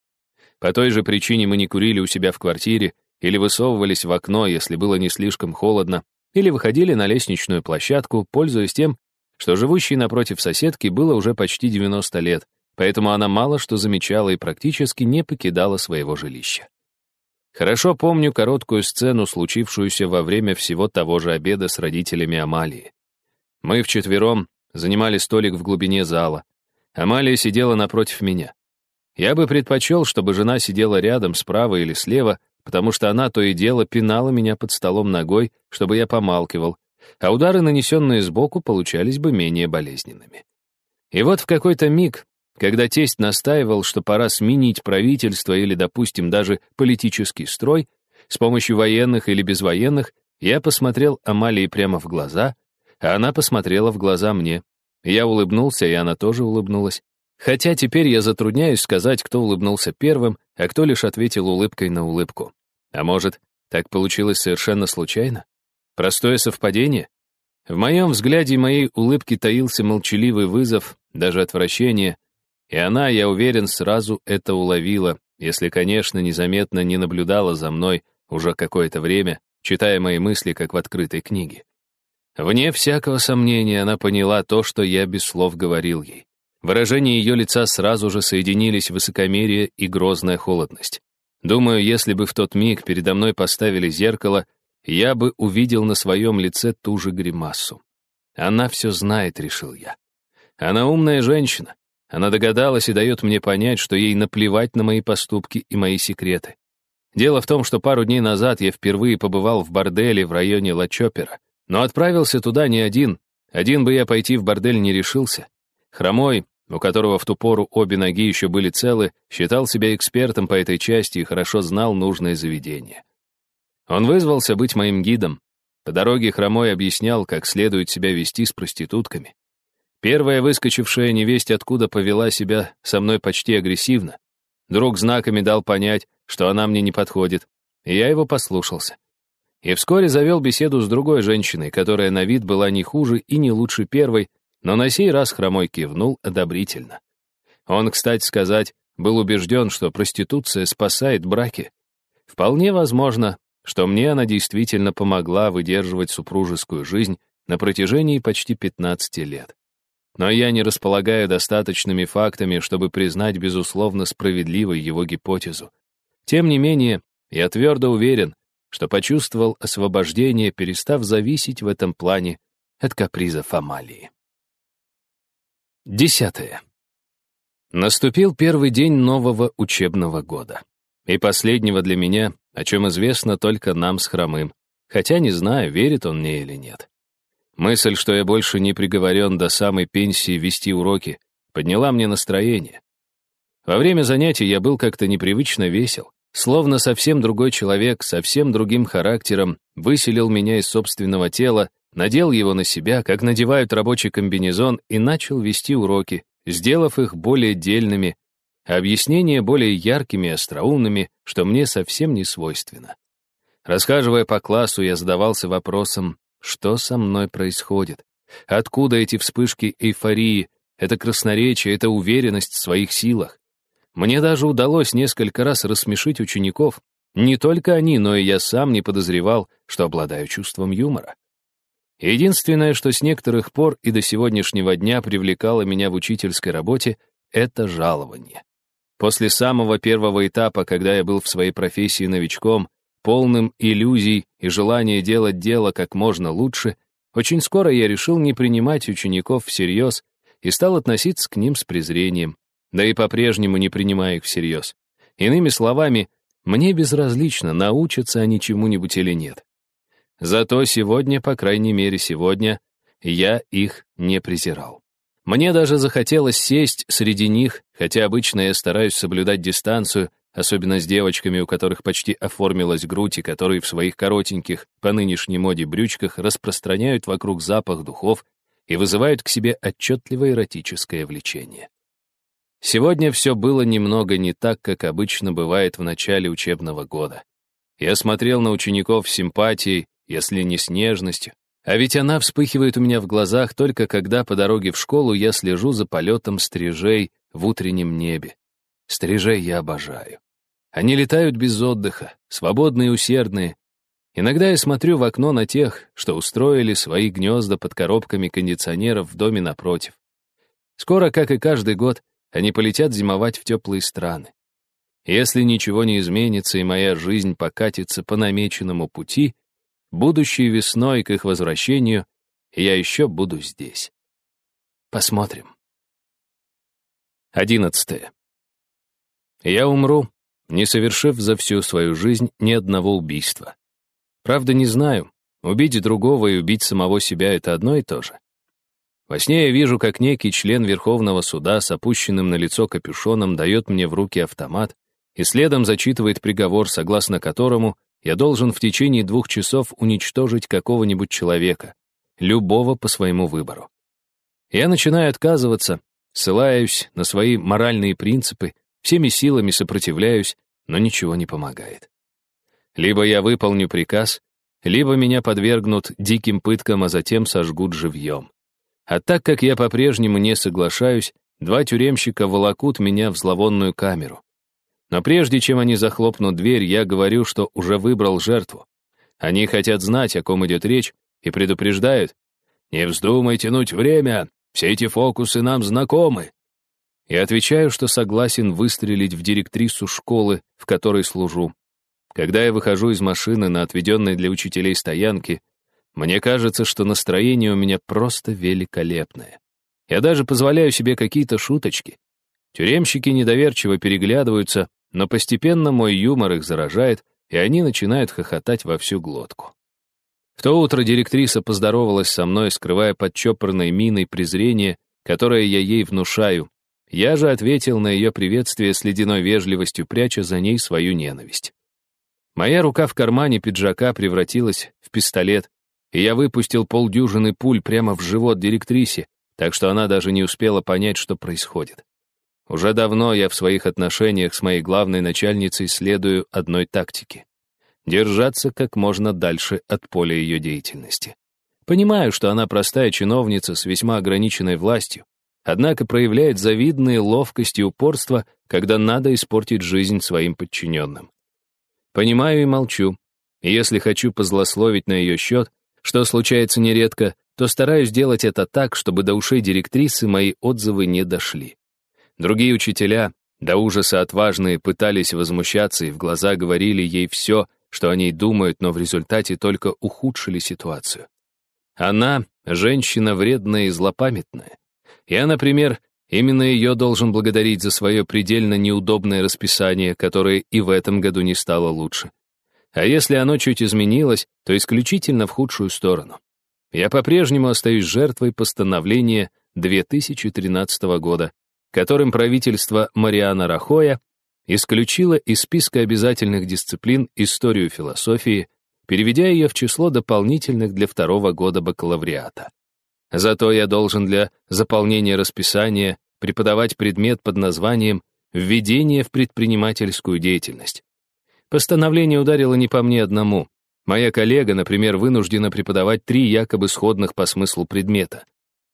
Speaker 1: По той же причине мы не курили у себя в квартире или высовывались в окно, если было не слишком холодно, или выходили на лестничную площадку, пользуясь тем, что живущей напротив соседки было уже почти 90 лет, поэтому она мало что замечала и практически не покидала своего жилища. Хорошо помню короткую сцену, случившуюся во время всего того же обеда с родителями Амалии. Мы вчетвером занимали столик в глубине зала. Амалия сидела напротив меня. Я бы предпочел, чтобы жена сидела рядом, справа или слева, потому что она то и дело пинала меня под столом ногой, чтобы я помалкивал, а удары, нанесенные сбоку, получались бы менее болезненными. И вот в какой-то миг, когда тесть настаивал, что пора сменить правительство или, допустим, даже политический строй, с помощью военных или без военных, я посмотрел Амалии прямо в глаза, она посмотрела в глаза мне. Я улыбнулся, и она тоже улыбнулась. Хотя теперь я затрудняюсь сказать, кто улыбнулся первым, а кто лишь ответил улыбкой на улыбку. А может, так получилось совершенно случайно? Простое совпадение? В моем взгляде моей улыбки таился молчаливый вызов, даже отвращение, и она, я уверен, сразу это уловила, если, конечно, незаметно не наблюдала за мной уже какое-то время, читая мои мысли, как в открытой книге. Вне всякого сомнения она поняла то, что я без слов говорил ей. Выражение ее лица сразу же соединились высокомерие и грозная холодность. Думаю, если бы в тот миг передо мной поставили зеркало, я бы увидел на своем лице ту же гримасу. Она все знает, решил я. Она умная женщина. Она догадалась и дает мне понять, что ей наплевать на мои поступки и мои секреты. Дело в том, что пару дней назад я впервые побывал в борделе в районе Лачопера, но отправился туда не один. Один бы я пойти в бордель не решился. Хромой, у которого в ту пору обе ноги еще были целы, считал себя экспертом по этой части и хорошо знал нужное заведение. Он вызвался быть моим гидом. По дороге Хромой объяснял, как следует себя вести с проститутками. Первая выскочившая невесть откуда повела себя со мной почти агрессивно. Друг знаками дал понять, что она мне не подходит, и я его послушался. И вскоре завел беседу с другой женщиной, которая на вид была не хуже и не лучше первой, но на сей раз Хромой кивнул одобрительно. Он, кстати сказать, был убежден, что проституция спасает браки. Вполне возможно, что мне она действительно помогла выдерживать супружескую жизнь на протяжении почти 15 лет. Но я не располагаю достаточными фактами, чтобы признать безусловно справедливой его гипотезу. Тем не менее, я твердо уверен, что почувствовал освобождение, перестав зависеть в этом плане от капризов Амалии. Десятое. Наступил первый день нового учебного года. И последнего для меня, о чем известно только нам с Хромым, хотя не знаю, верит он мне или нет. Мысль, что я больше не приговорен до самой пенсии вести уроки, подняла мне настроение. Во время занятий я был как-то непривычно весел, словно совсем другой человек, совсем другим характером, выселил меня из собственного тела надел его на себя, как надевают рабочий комбинезон, и начал вести уроки, сделав их более дельными, объяснения более яркими и остроумными, что мне совсем не свойственно. Расхаживая по классу, я задавался вопросом, что со мной происходит? Откуда эти вспышки эйфории, это красноречие, эта уверенность в своих силах? Мне даже удалось несколько раз рассмешить учеников. Не только они, но и я сам не подозревал, что обладаю чувством юмора. Единственное, что с некоторых пор и до сегодняшнего дня привлекало меня в учительской работе, это жалование. После самого первого этапа, когда я был в своей профессии новичком, полным иллюзий и желания делать дело как можно лучше, очень скоро я решил не принимать учеников всерьез и стал относиться к ним с презрением, да и по-прежнему не принимая их всерьез. Иными словами, мне безразлично, научатся они чему-нибудь или нет. Зато сегодня, по крайней мере сегодня, я их не презирал. Мне даже захотелось сесть среди них, хотя обычно я стараюсь соблюдать дистанцию, особенно с девочками, у которых почти оформилась грудь и которые в своих коротеньких, по нынешней моде брючках распространяют вокруг запах духов и вызывают к себе отчетливое эротическое влечение. Сегодня все было немного не так, как обычно бывает в начале учебного года. Я смотрел на учеников с симпатией, если не с нежностью. А ведь она вспыхивает у меня в глазах только когда по дороге в школу я слежу за полетом стрижей в утреннем небе. Стрижей я обожаю. Они летают без отдыха, свободные и усердные. Иногда я смотрю в окно на тех, что устроили свои гнезда под коробками кондиционеров в доме напротив. Скоро, как и каждый год, они полетят зимовать в теплые страны. Если ничего не изменится и моя жизнь покатится по намеченному пути, будущей весной к их возвращению я еще буду здесь. Посмотрим. Одиннадцатое. Я умру, не совершив за всю свою жизнь ни одного убийства. Правда, не знаю, убить другого и убить самого себя — это одно и то же. Во сне я вижу, как некий член Верховного суда с опущенным на лицо капюшоном дает мне в руки автомат и следом зачитывает приговор, согласно которому я должен в течение двух часов уничтожить какого-нибудь человека, любого по своему выбору. Я начинаю отказываться, ссылаюсь на свои моральные принципы, всеми силами сопротивляюсь, но ничего не помогает. Либо я выполню приказ, либо меня подвергнут диким пыткам, а затем сожгут живьем. А так как я по-прежнему не соглашаюсь, два тюремщика волокут меня в зловонную камеру. Но прежде чем они захлопнут дверь, я говорю, что уже выбрал жертву. Они хотят знать, о ком идет речь, и предупреждают. «Не вздумай тянуть время, все эти фокусы нам знакомы». Я отвечаю, что согласен выстрелить в директрису школы, в которой служу. Когда я выхожу из машины на отведенной для учителей стоянке, мне кажется, что настроение у меня просто великолепное. Я даже позволяю себе какие-то шуточки. Тюремщики недоверчиво переглядываются, но постепенно мой юмор их заражает, и они начинают хохотать во всю глотку. В то утро директриса поздоровалась со мной, скрывая под чопорной миной презрение, которое я ей внушаю. Я же ответил на ее приветствие с ледяной вежливостью, пряча за ней свою ненависть. Моя рука в кармане пиджака превратилась в пистолет, и я выпустил полдюжины пуль прямо в живот директрисе, так что она даже не успела понять, что происходит. Уже давно я в своих отношениях с моей главной начальницей следую одной тактике — держаться как можно дальше от поля ее деятельности. Понимаю, что она простая чиновница с весьма ограниченной властью, однако проявляет завидные ловкость и упорство, когда надо испортить жизнь своим подчиненным. Понимаю и молчу, и если хочу позлословить на ее счет, что случается нередко, то стараюсь делать это так, чтобы до ушей директрисы мои отзывы не дошли. Другие учителя, до ужаса отважные, пытались возмущаться и в глаза говорили ей все, что о ней думают, но в результате только ухудшили ситуацию. Она — женщина вредная и злопамятная. Я, например, именно ее должен благодарить за свое предельно неудобное расписание, которое и в этом году не стало лучше. А если оно чуть изменилось, то исключительно в худшую сторону. Я по-прежнему остаюсь жертвой постановления 2013 года, которым правительство Мариана Рахоя исключило из списка обязательных дисциплин историю философии, переведя ее в число дополнительных для второго года бакалавриата. Зато я должен для заполнения расписания преподавать предмет под названием «Введение в предпринимательскую деятельность». Постановление ударило не по мне одному. Моя коллега, например, вынуждена преподавать три якобы сходных по смыслу предмета.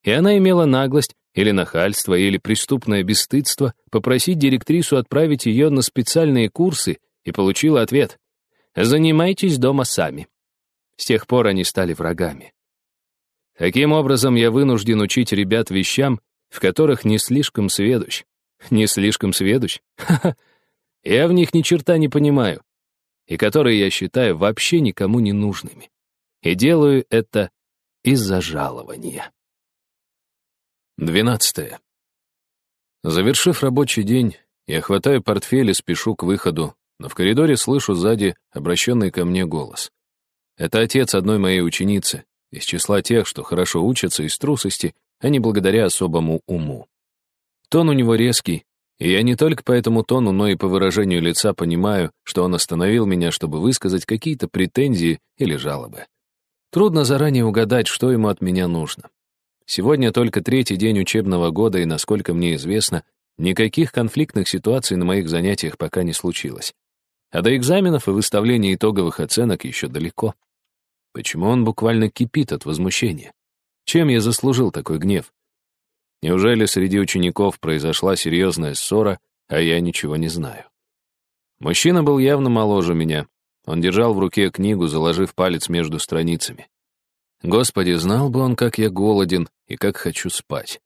Speaker 1: И она имела наглость или нахальство, или преступное бесстыдство попросить директрису отправить ее на специальные курсы и получила ответ «Занимайтесь дома сами». С тех пор они стали врагами. Таким образом, я вынужден учить ребят вещам, в которых не слишком сведущ. Не слишком сведущ? Ха-ха. Я в них ни черта не понимаю, и которые я считаю вообще никому не нужными. И делаю это из-за жалования. Двенадцатое. Завершив рабочий день, я хватаю портфель и спешу к выходу, но в коридоре слышу сзади обращенный ко мне голос. Это отец одной моей ученицы, из числа тех, что хорошо учатся из трусости, а не благодаря особому уму. Тон у него резкий, и я не только по этому тону, но и по выражению лица понимаю, что он остановил меня, чтобы высказать какие-то претензии или жалобы. Трудно заранее угадать, что ему от меня нужно. Сегодня только третий день учебного года, и, насколько мне известно, никаких конфликтных ситуаций на моих занятиях пока не случилось. А до экзаменов и выставления итоговых оценок еще далеко. Почему он буквально кипит от возмущения? Чем я заслужил такой гнев? Неужели среди учеников произошла серьезная ссора, а я ничего не знаю? Мужчина был явно моложе меня. Он держал в руке книгу, заложив палец между страницами. Господи, знал бы он, как я голоден и как хочу спать.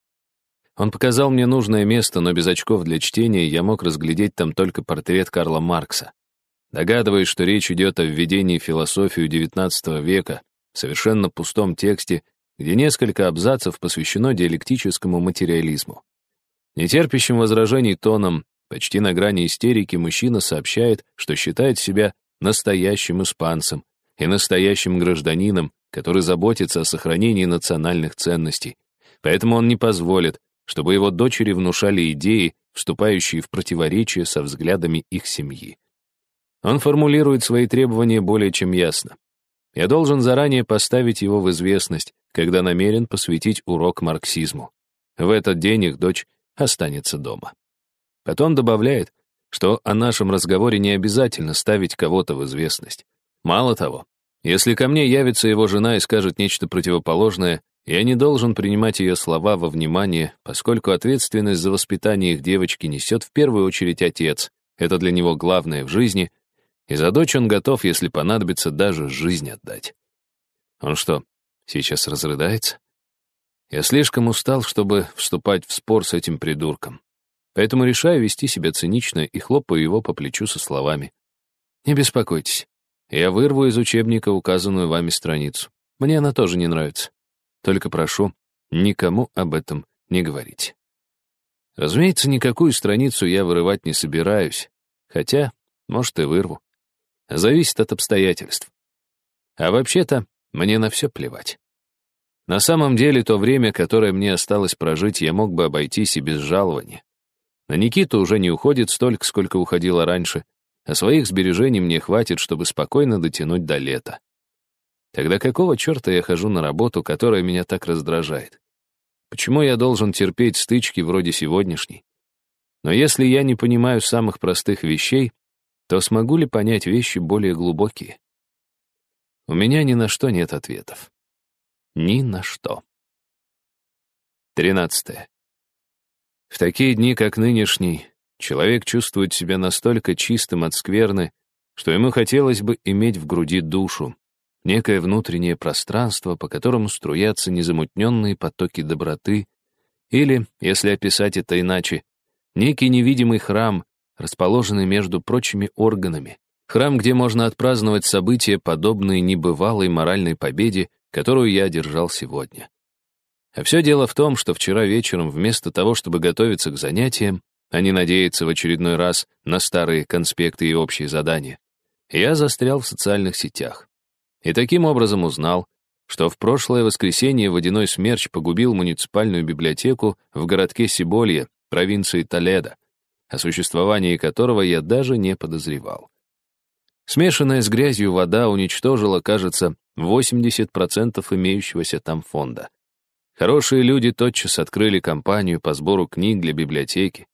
Speaker 1: Он показал мне нужное место, но без очков для чтения я мог разглядеть там только портрет Карла Маркса. Догадываясь, что речь идет о введении в философию XIX века, в совершенно пустом тексте, где несколько абзацев посвящено диалектическому материализму. Нетерпящим возражений тоном, почти на грани истерики, мужчина сообщает, что считает себя настоящим испанцем и настоящим гражданином, который заботится о сохранении национальных ценностей. Поэтому он не позволит, чтобы его дочери внушали идеи, вступающие в противоречие со взглядами их семьи. Он формулирует свои требования более чем ясно. Я должен заранее поставить его в известность, когда намерен посвятить урок марксизму. В этот день их дочь останется дома. Потом добавляет, что о нашем разговоре не обязательно ставить кого-то в известность. Мало того, если ко мне явится его жена и скажет нечто противоположное, я не должен принимать ее слова во внимание, поскольку ответственность за воспитание их девочки несет в первую очередь отец. Это для него главное в жизни, и за дочь он готов, если понадобится, даже жизнь отдать. Он что, сейчас разрыдается? Я слишком устал, чтобы вступать в спор с этим придурком. Поэтому решаю вести себя цинично и хлопаю его по плечу со словами. «Не беспокойтесь. Я вырву из учебника указанную вами страницу. Мне она тоже не нравится. Только прошу, никому об этом не говорить. Разумеется, никакую страницу я вырывать не собираюсь, хотя, может, и вырву. Зависит от обстоятельств. А вообще-то, мне на все плевать. На самом деле, то время, которое мне осталось прожить, я мог бы обойтись и без жалования. На Никиту уже не уходит столько, сколько уходило раньше, а своих сбережений мне хватит, чтобы спокойно дотянуть до лета. Тогда какого черта я хожу на работу, которая меня так раздражает? Почему я должен терпеть стычки вроде сегодняшней? Но если я не понимаю самых простых вещей, то смогу ли понять вещи более глубокие? У меня ни на что нет ответов. Ни на что. Тринадцатое. В такие дни, как нынешний, человек чувствует себя настолько чистым от скверны, что ему хотелось бы иметь в груди душу, некое внутреннее пространство, по которому струятся незамутненные потоки доброты, или, если описать это иначе, некий невидимый храм, расположенный между прочими органами, храм, где можно отпраздновать события, подобные небывалой моральной победе, которую я одержал сегодня. А все дело в том, что вчера вечером вместо того, чтобы готовиться к занятиям, а не надеяться в очередной раз на старые конспекты и общие задания, я застрял в социальных сетях. И таким образом узнал, что в прошлое воскресенье водяной смерч погубил муниципальную библиотеку в городке Сиболье, провинции Толедо, о существовании которого я даже не подозревал. Смешанная с грязью вода уничтожила, кажется, 80% имеющегося там фонда. Хорошие люди тотчас открыли кампанию по сбору книг для библиотеки.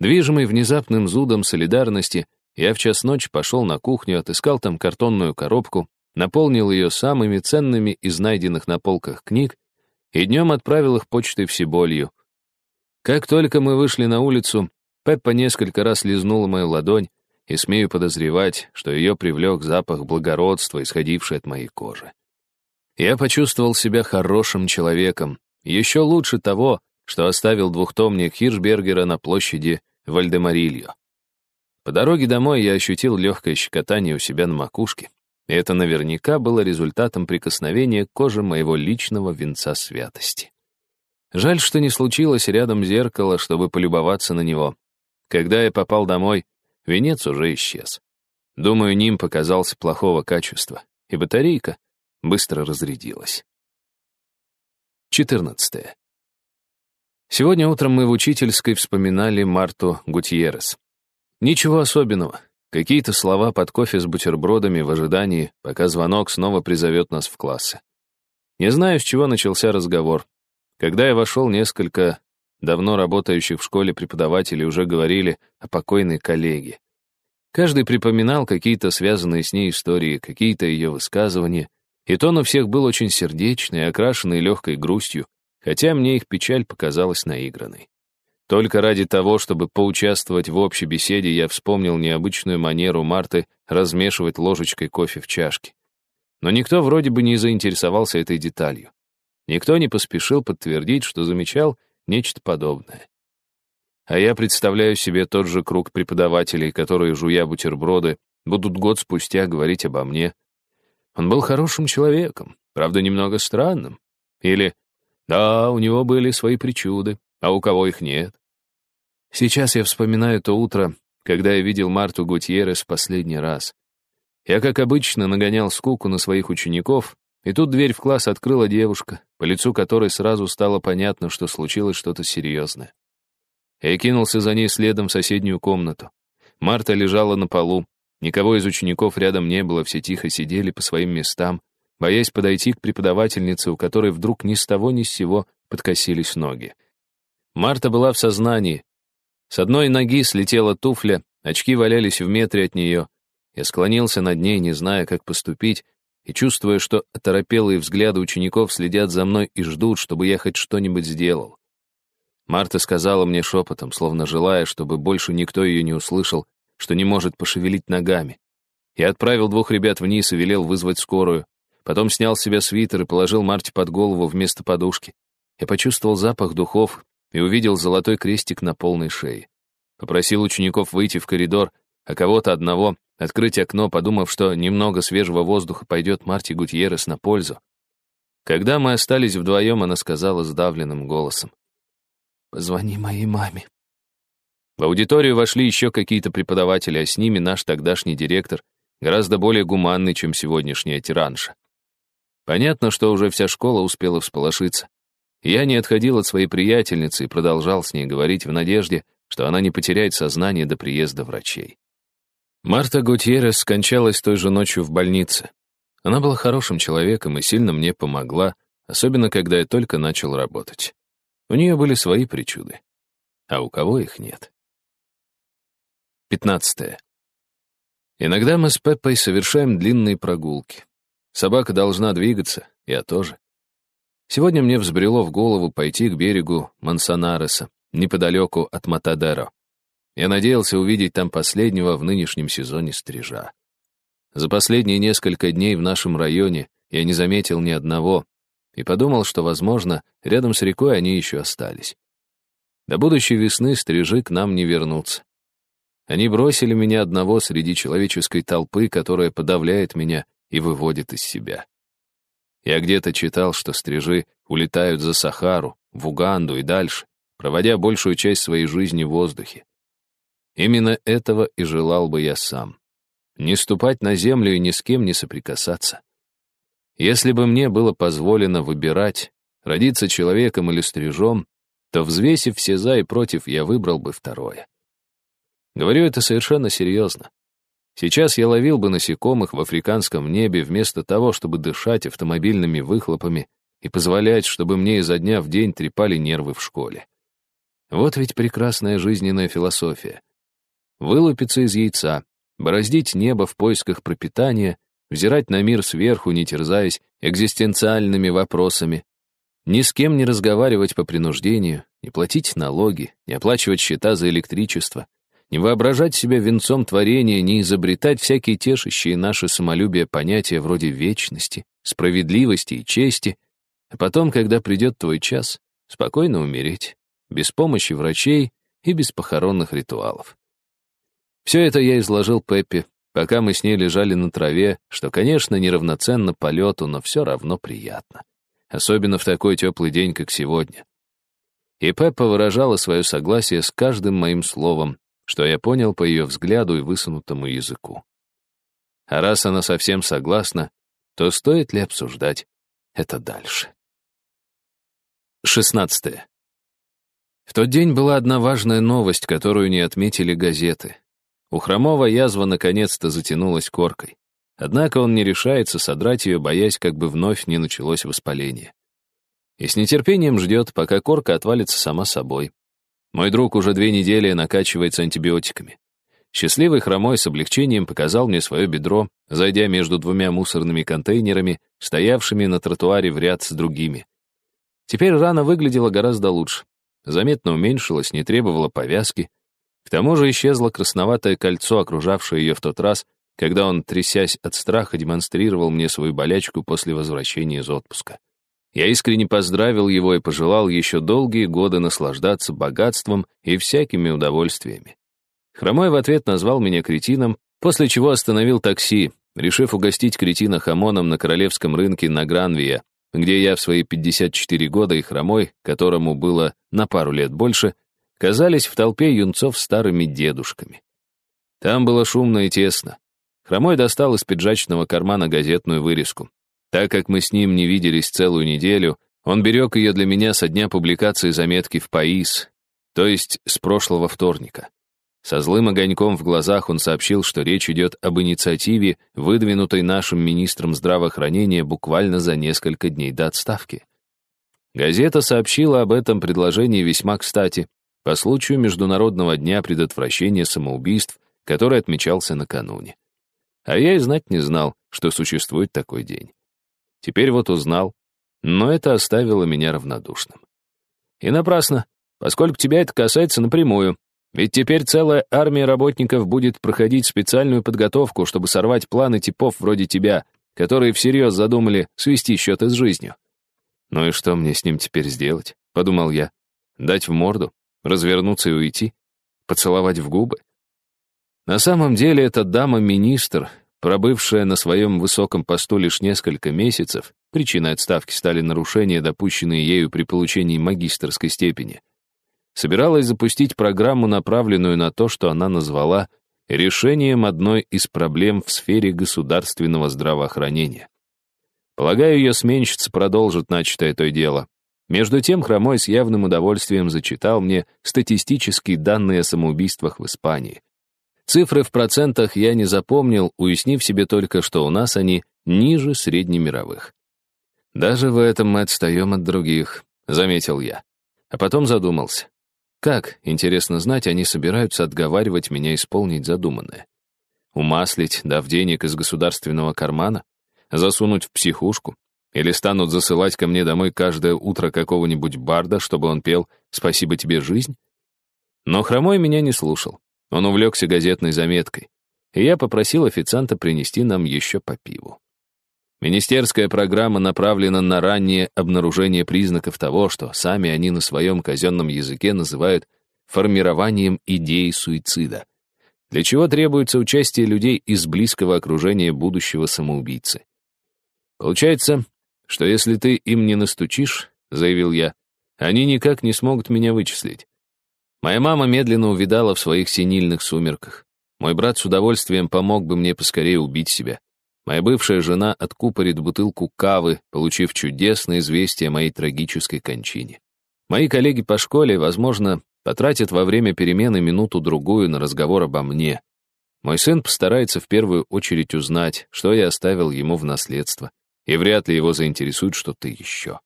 Speaker 1: Движимый внезапным зудом солидарности, я в час ночи пошел на кухню, отыскал там картонную коробку наполнил ее самыми ценными из найденных на полках книг и днем отправил их почтой в Сиболью. Как только мы вышли на улицу, Пеппа несколько раз лизнула мою ладонь, и смею подозревать, что ее привлек запах благородства, исходивший от моей кожи. Я почувствовал себя хорошим человеком, еще лучше того, что оставил двухтомник Хиршбергера на площади Вальдемарильо. По дороге домой я ощутил легкое щекотание у себя на макушке. И это наверняка было результатом прикосновения к коже моего личного венца святости. Жаль, что не случилось рядом зеркало, чтобы полюбоваться на него. Когда я попал домой, венец уже исчез. Думаю, ним показался плохого качества, и батарейка быстро разрядилась. 14. Сегодня утром мы в учительской вспоминали Марту Гутьеррес. Ничего особенного. Какие-то слова под кофе с бутербродами в ожидании, пока звонок снова призовет нас в классы. Не знаю, с чего начался разговор. Когда я вошел, несколько давно работающих в школе преподавателей уже говорили о покойной коллеге. Каждый припоминал какие-то связанные с ней истории, какие-то ее высказывания, и тон у всех был очень сердечный, окрашенный легкой грустью, хотя мне их печаль показалась наигранной. Только ради того, чтобы поучаствовать в общей беседе, я вспомнил необычную манеру Марты размешивать ложечкой кофе в чашке. Но никто вроде бы не заинтересовался этой деталью. Никто не поспешил подтвердить, что замечал нечто подобное. А я представляю себе тот же круг преподавателей, которые, жуя бутерброды, будут год спустя говорить обо мне. Он был хорошим человеком, правда, немного странным. Или «Да, у него были свои причуды, а у кого их нет». Сейчас я вспоминаю то утро, когда я видел Марту Гутьеррес в последний раз. Я, как обычно, нагонял скуку на своих учеников, и тут дверь в класс открыла девушка, по лицу которой сразу стало понятно, что случилось что-то серьезное. Я кинулся за ней следом в соседнюю комнату. Марта лежала на полу. Никого из учеников рядом не было, все тихо сидели по своим местам, боясь подойти к преподавательнице, у которой вдруг ни с того ни с сего подкосились ноги. Марта была в сознании. С одной ноги слетела туфля, очки валялись в метре от нее. Я склонился над ней, не зная, как поступить, и чувствуя, что оторопелые взгляды учеников следят за мной и ждут, чтобы я хоть что-нибудь сделал. Марта сказала мне шепотом, словно желая, чтобы больше никто ее не услышал, что не может пошевелить ногами. Я отправил двух ребят вниз и велел вызвать скорую. Потом снял с себя свитер и положил Марте под голову вместо подушки. Я почувствовал запах духов и увидел золотой крестик на полной шее. Попросил учеников выйти в коридор, а кого-то одного открыть окно, подумав, что немного свежего воздуха пойдет Марте Гутьеррес на пользу. Когда мы остались вдвоем, она сказала сдавленным голосом. «Позвони моей маме». В аудиторию вошли еще какие-то преподаватели, а с ними наш тогдашний директор, гораздо более гуманный, чем сегодняшняя тиранша. Понятно, что уже вся школа успела всполошиться. Я не отходил от своей приятельницы и продолжал с ней говорить в надежде, что она не потеряет сознание до приезда врачей. Марта Гутьеррес скончалась той же ночью в больнице. Она была хорошим человеком и сильно мне помогла, особенно когда я только начал работать. У нее были свои причуды, а у кого их нет. 15. Иногда мы с Пеппой совершаем длинные прогулки. Собака должна двигаться, я тоже. Сегодня мне взбрело в голову пойти к берегу Мансонареса, неподалеку от Матадеро. Я надеялся увидеть там последнего в нынешнем сезоне стрижа. За последние несколько дней в нашем районе я не заметил ни одного и подумал, что, возможно, рядом с рекой они еще остались. До будущей весны стрижи к нам не вернутся. Они бросили меня одного среди человеческой толпы, которая подавляет меня и выводит из себя. Я где-то читал, что стрижи улетают за Сахару, в Уганду и дальше, проводя большую часть своей жизни в воздухе. Именно этого и желал бы я сам. Не ступать на землю и ни с кем не соприкасаться. Если бы мне было позволено выбирать, родиться человеком или стрижом, то, взвесив все за и против, я выбрал бы второе. Говорю это совершенно серьезно. Сейчас я ловил бы насекомых в африканском небе вместо того, чтобы дышать автомобильными выхлопами и позволять, чтобы мне изо дня в день трепали нервы в школе. Вот ведь прекрасная жизненная философия вылупиться из яйца, бороздить небо в поисках пропитания, взирать на мир сверху, не терзаясь экзистенциальными вопросами, ни с кем не разговаривать по принуждению, не платить налоги, не оплачивать счета за электричество, не воображать себя венцом творения, не изобретать всякие тешащие наше самолюбие понятия вроде вечности, справедливости и чести, а потом, когда придет твой час, спокойно умереть, без помощи врачей и без похоронных ритуалов. Все это я изложил Пеппи, пока мы с ней лежали на траве, что, конечно, неравноценно полету, но все равно приятно. Особенно в такой теплый день, как сегодня. И Пеппа выражала свое согласие с каждым моим словом, что я понял по ее взгляду и высунутому языку. А раз она совсем согласна, то стоит ли обсуждать это дальше? 16. В тот день была одна важная новость, которую не отметили газеты. У Хромова язва наконец-то затянулась коркой. Однако он не решается содрать ее, боясь, как бы вновь не началось воспаление. И с нетерпением ждет, пока корка отвалится сама собой. Мой друг уже две недели накачивается антибиотиками. Счастливый хромой с облегчением показал мне свое бедро, зайдя между двумя мусорными контейнерами, стоявшими на тротуаре в ряд с другими. Теперь рана выглядела гораздо лучше. Заметно уменьшилась, не требовала повязки, к тому же исчезло красноватое кольцо, окружавшее ее в тот раз, когда он, трясясь от страха, демонстрировал мне свою болячку после возвращения из отпуска. Я искренне поздравил его и пожелал еще долгие годы наслаждаться богатством и всякими удовольствиями. Хромой в ответ назвал меня кретином, после чего остановил такси, решив угостить кретина хамоном на королевском рынке на Гранвия, где я в свои 54 года и хромой, которому было на пару лет больше, казались в толпе юнцов старыми дедушками. Там было шумно и тесно. Хромой достал из пиджачного кармана газетную вырезку. Так как мы с ним не виделись целую неделю, он берег ее для меня со дня публикации заметки в ПАИС, то есть с прошлого вторника. Со злым огоньком в глазах он сообщил, что речь идет об инициативе, выдвинутой нашим министром здравоохранения буквально за несколько дней до отставки. Газета сообщила об этом предложении весьма кстати, по случаю Международного дня предотвращения самоубийств, который отмечался накануне. А я и знать не знал, что существует такой день. Теперь вот узнал, но это оставило меня равнодушным. И напрасно, поскольку тебя это касается напрямую, ведь теперь целая армия работников будет проходить специальную подготовку, чтобы сорвать планы типов вроде тебя, которые всерьез задумали свести счеты с жизнью. «Ну и что мне с ним теперь сделать?» — подумал я. «Дать в морду? Развернуться и уйти? Поцеловать в губы?» На самом деле эта дама-министр, пробывшая на своем высоком посту лишь несколько месяцев, причиной отставки стали нарушения, допущенные ею при получении магистрской степени — собиралась запустить программу, направленную на то, что она назвала решением одной из проблем в сфере государственного здравоохранения. Полагаю, ее сменщица продолжит начатое то дело. Между тем, Хромой с явным удовольствием зачитал мне статистические данные о самоубийствах в Испании. Цифры в процентах я не запомнил, уяснив себе только, что у нас они ниже среднемировых. «Даже в этом мы отстаем от других», — заметил я. А потом задумался. Как, интересно знать, они собираются отговаривать меня исполнить задуманное? Умаслить, дав денег из государственного кармана? Засунуть в психушку? Или станут засылать ко мне домой каждое утро какого-нибудь барда, чтобы он пел «Спасибо тебе, жизнь»? Но Хромой меня не слушал. Он увлекся газетной заметкой. И я попросил официанта принести нам еще по пиву. Министерская программа направлена на раннее обнаружение признаков того, что сами они на своем казенном языке называют формированием идеи суицида, для чего требуется участие людей из близкого окружения будущего самоубийцы. Получается, что если ты им не настучишь, заявил я, они никак не смогут меня вычислить. Моя мама медленно увидала в своих синильных сумерках. Мой брат с удовольствием помог бы мне поскорее убить себя. Моя бывшая жена откупорит бутылку кавы, получив чудесное известие о моей трагической кончине. Мои коллеги по школе, возможно, потратят во время перемены минуту-другую на разговор обо мне. Мой сын постарается в первую очередь узнать, что я оставил ему в наследство, и вряд ли его заинтересует что-то еще.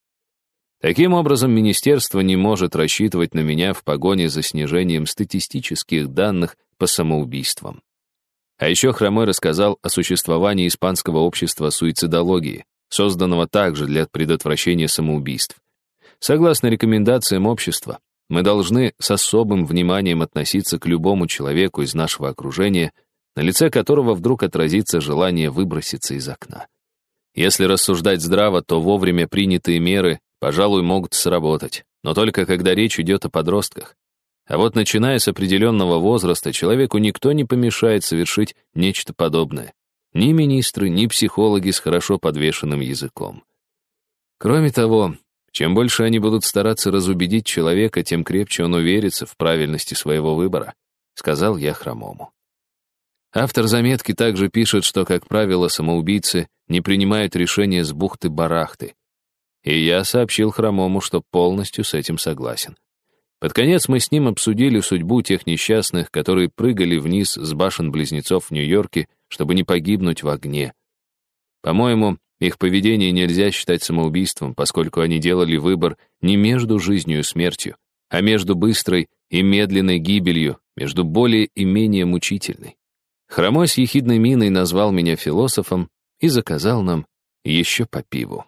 Speaker 1: Таким образом, министерство не может рассчитывать на меня в погоне за снижением статистических данных по самоубийствам. А еще Хромой рассказал о существовании испанского общества суицидологии, созданного также для предотвращения самоубийств. Согласно рекомендациям общества, мы должны с особым вниманием относиться к любому человеку из нашего окружения, на лице которого вдруг отразится желание выброситься из окна. Если рассуждать здраво, то вовремя принятые меры, пожалуй, могут сработать, но только когда речь идет о подростках. А вот начиная с определенного возраста, человеку никто не помешает совершить нечто подобное. Ни министры, ни психологи с хорошо подвешенным языком. Кроме того, чем больше они будут стараться разубедить человека, тем крепче он уверится в правильности своего выбора, сказал я хромому. Автор заметки также пишет, что, как правило, самоубийцы не принимают решения с бухты-барахты. И я сообщил хромому, что полностью с этим согласен. Под конец мы с ним обсудили судьбу тех несчастных, которые прыгали вниз с башен-близнецов в Нью-Йорке, чтобы не погибнуть в огне. По-моему, их поведение нельзя считать самоубийством, поскольку они делали выбор не между жизнью и смертью, а между быстрой и медленной гибелью, между более и менее мучительной. Хромой с ехидной миной назвал меня философом и заказал нам еще по пиву.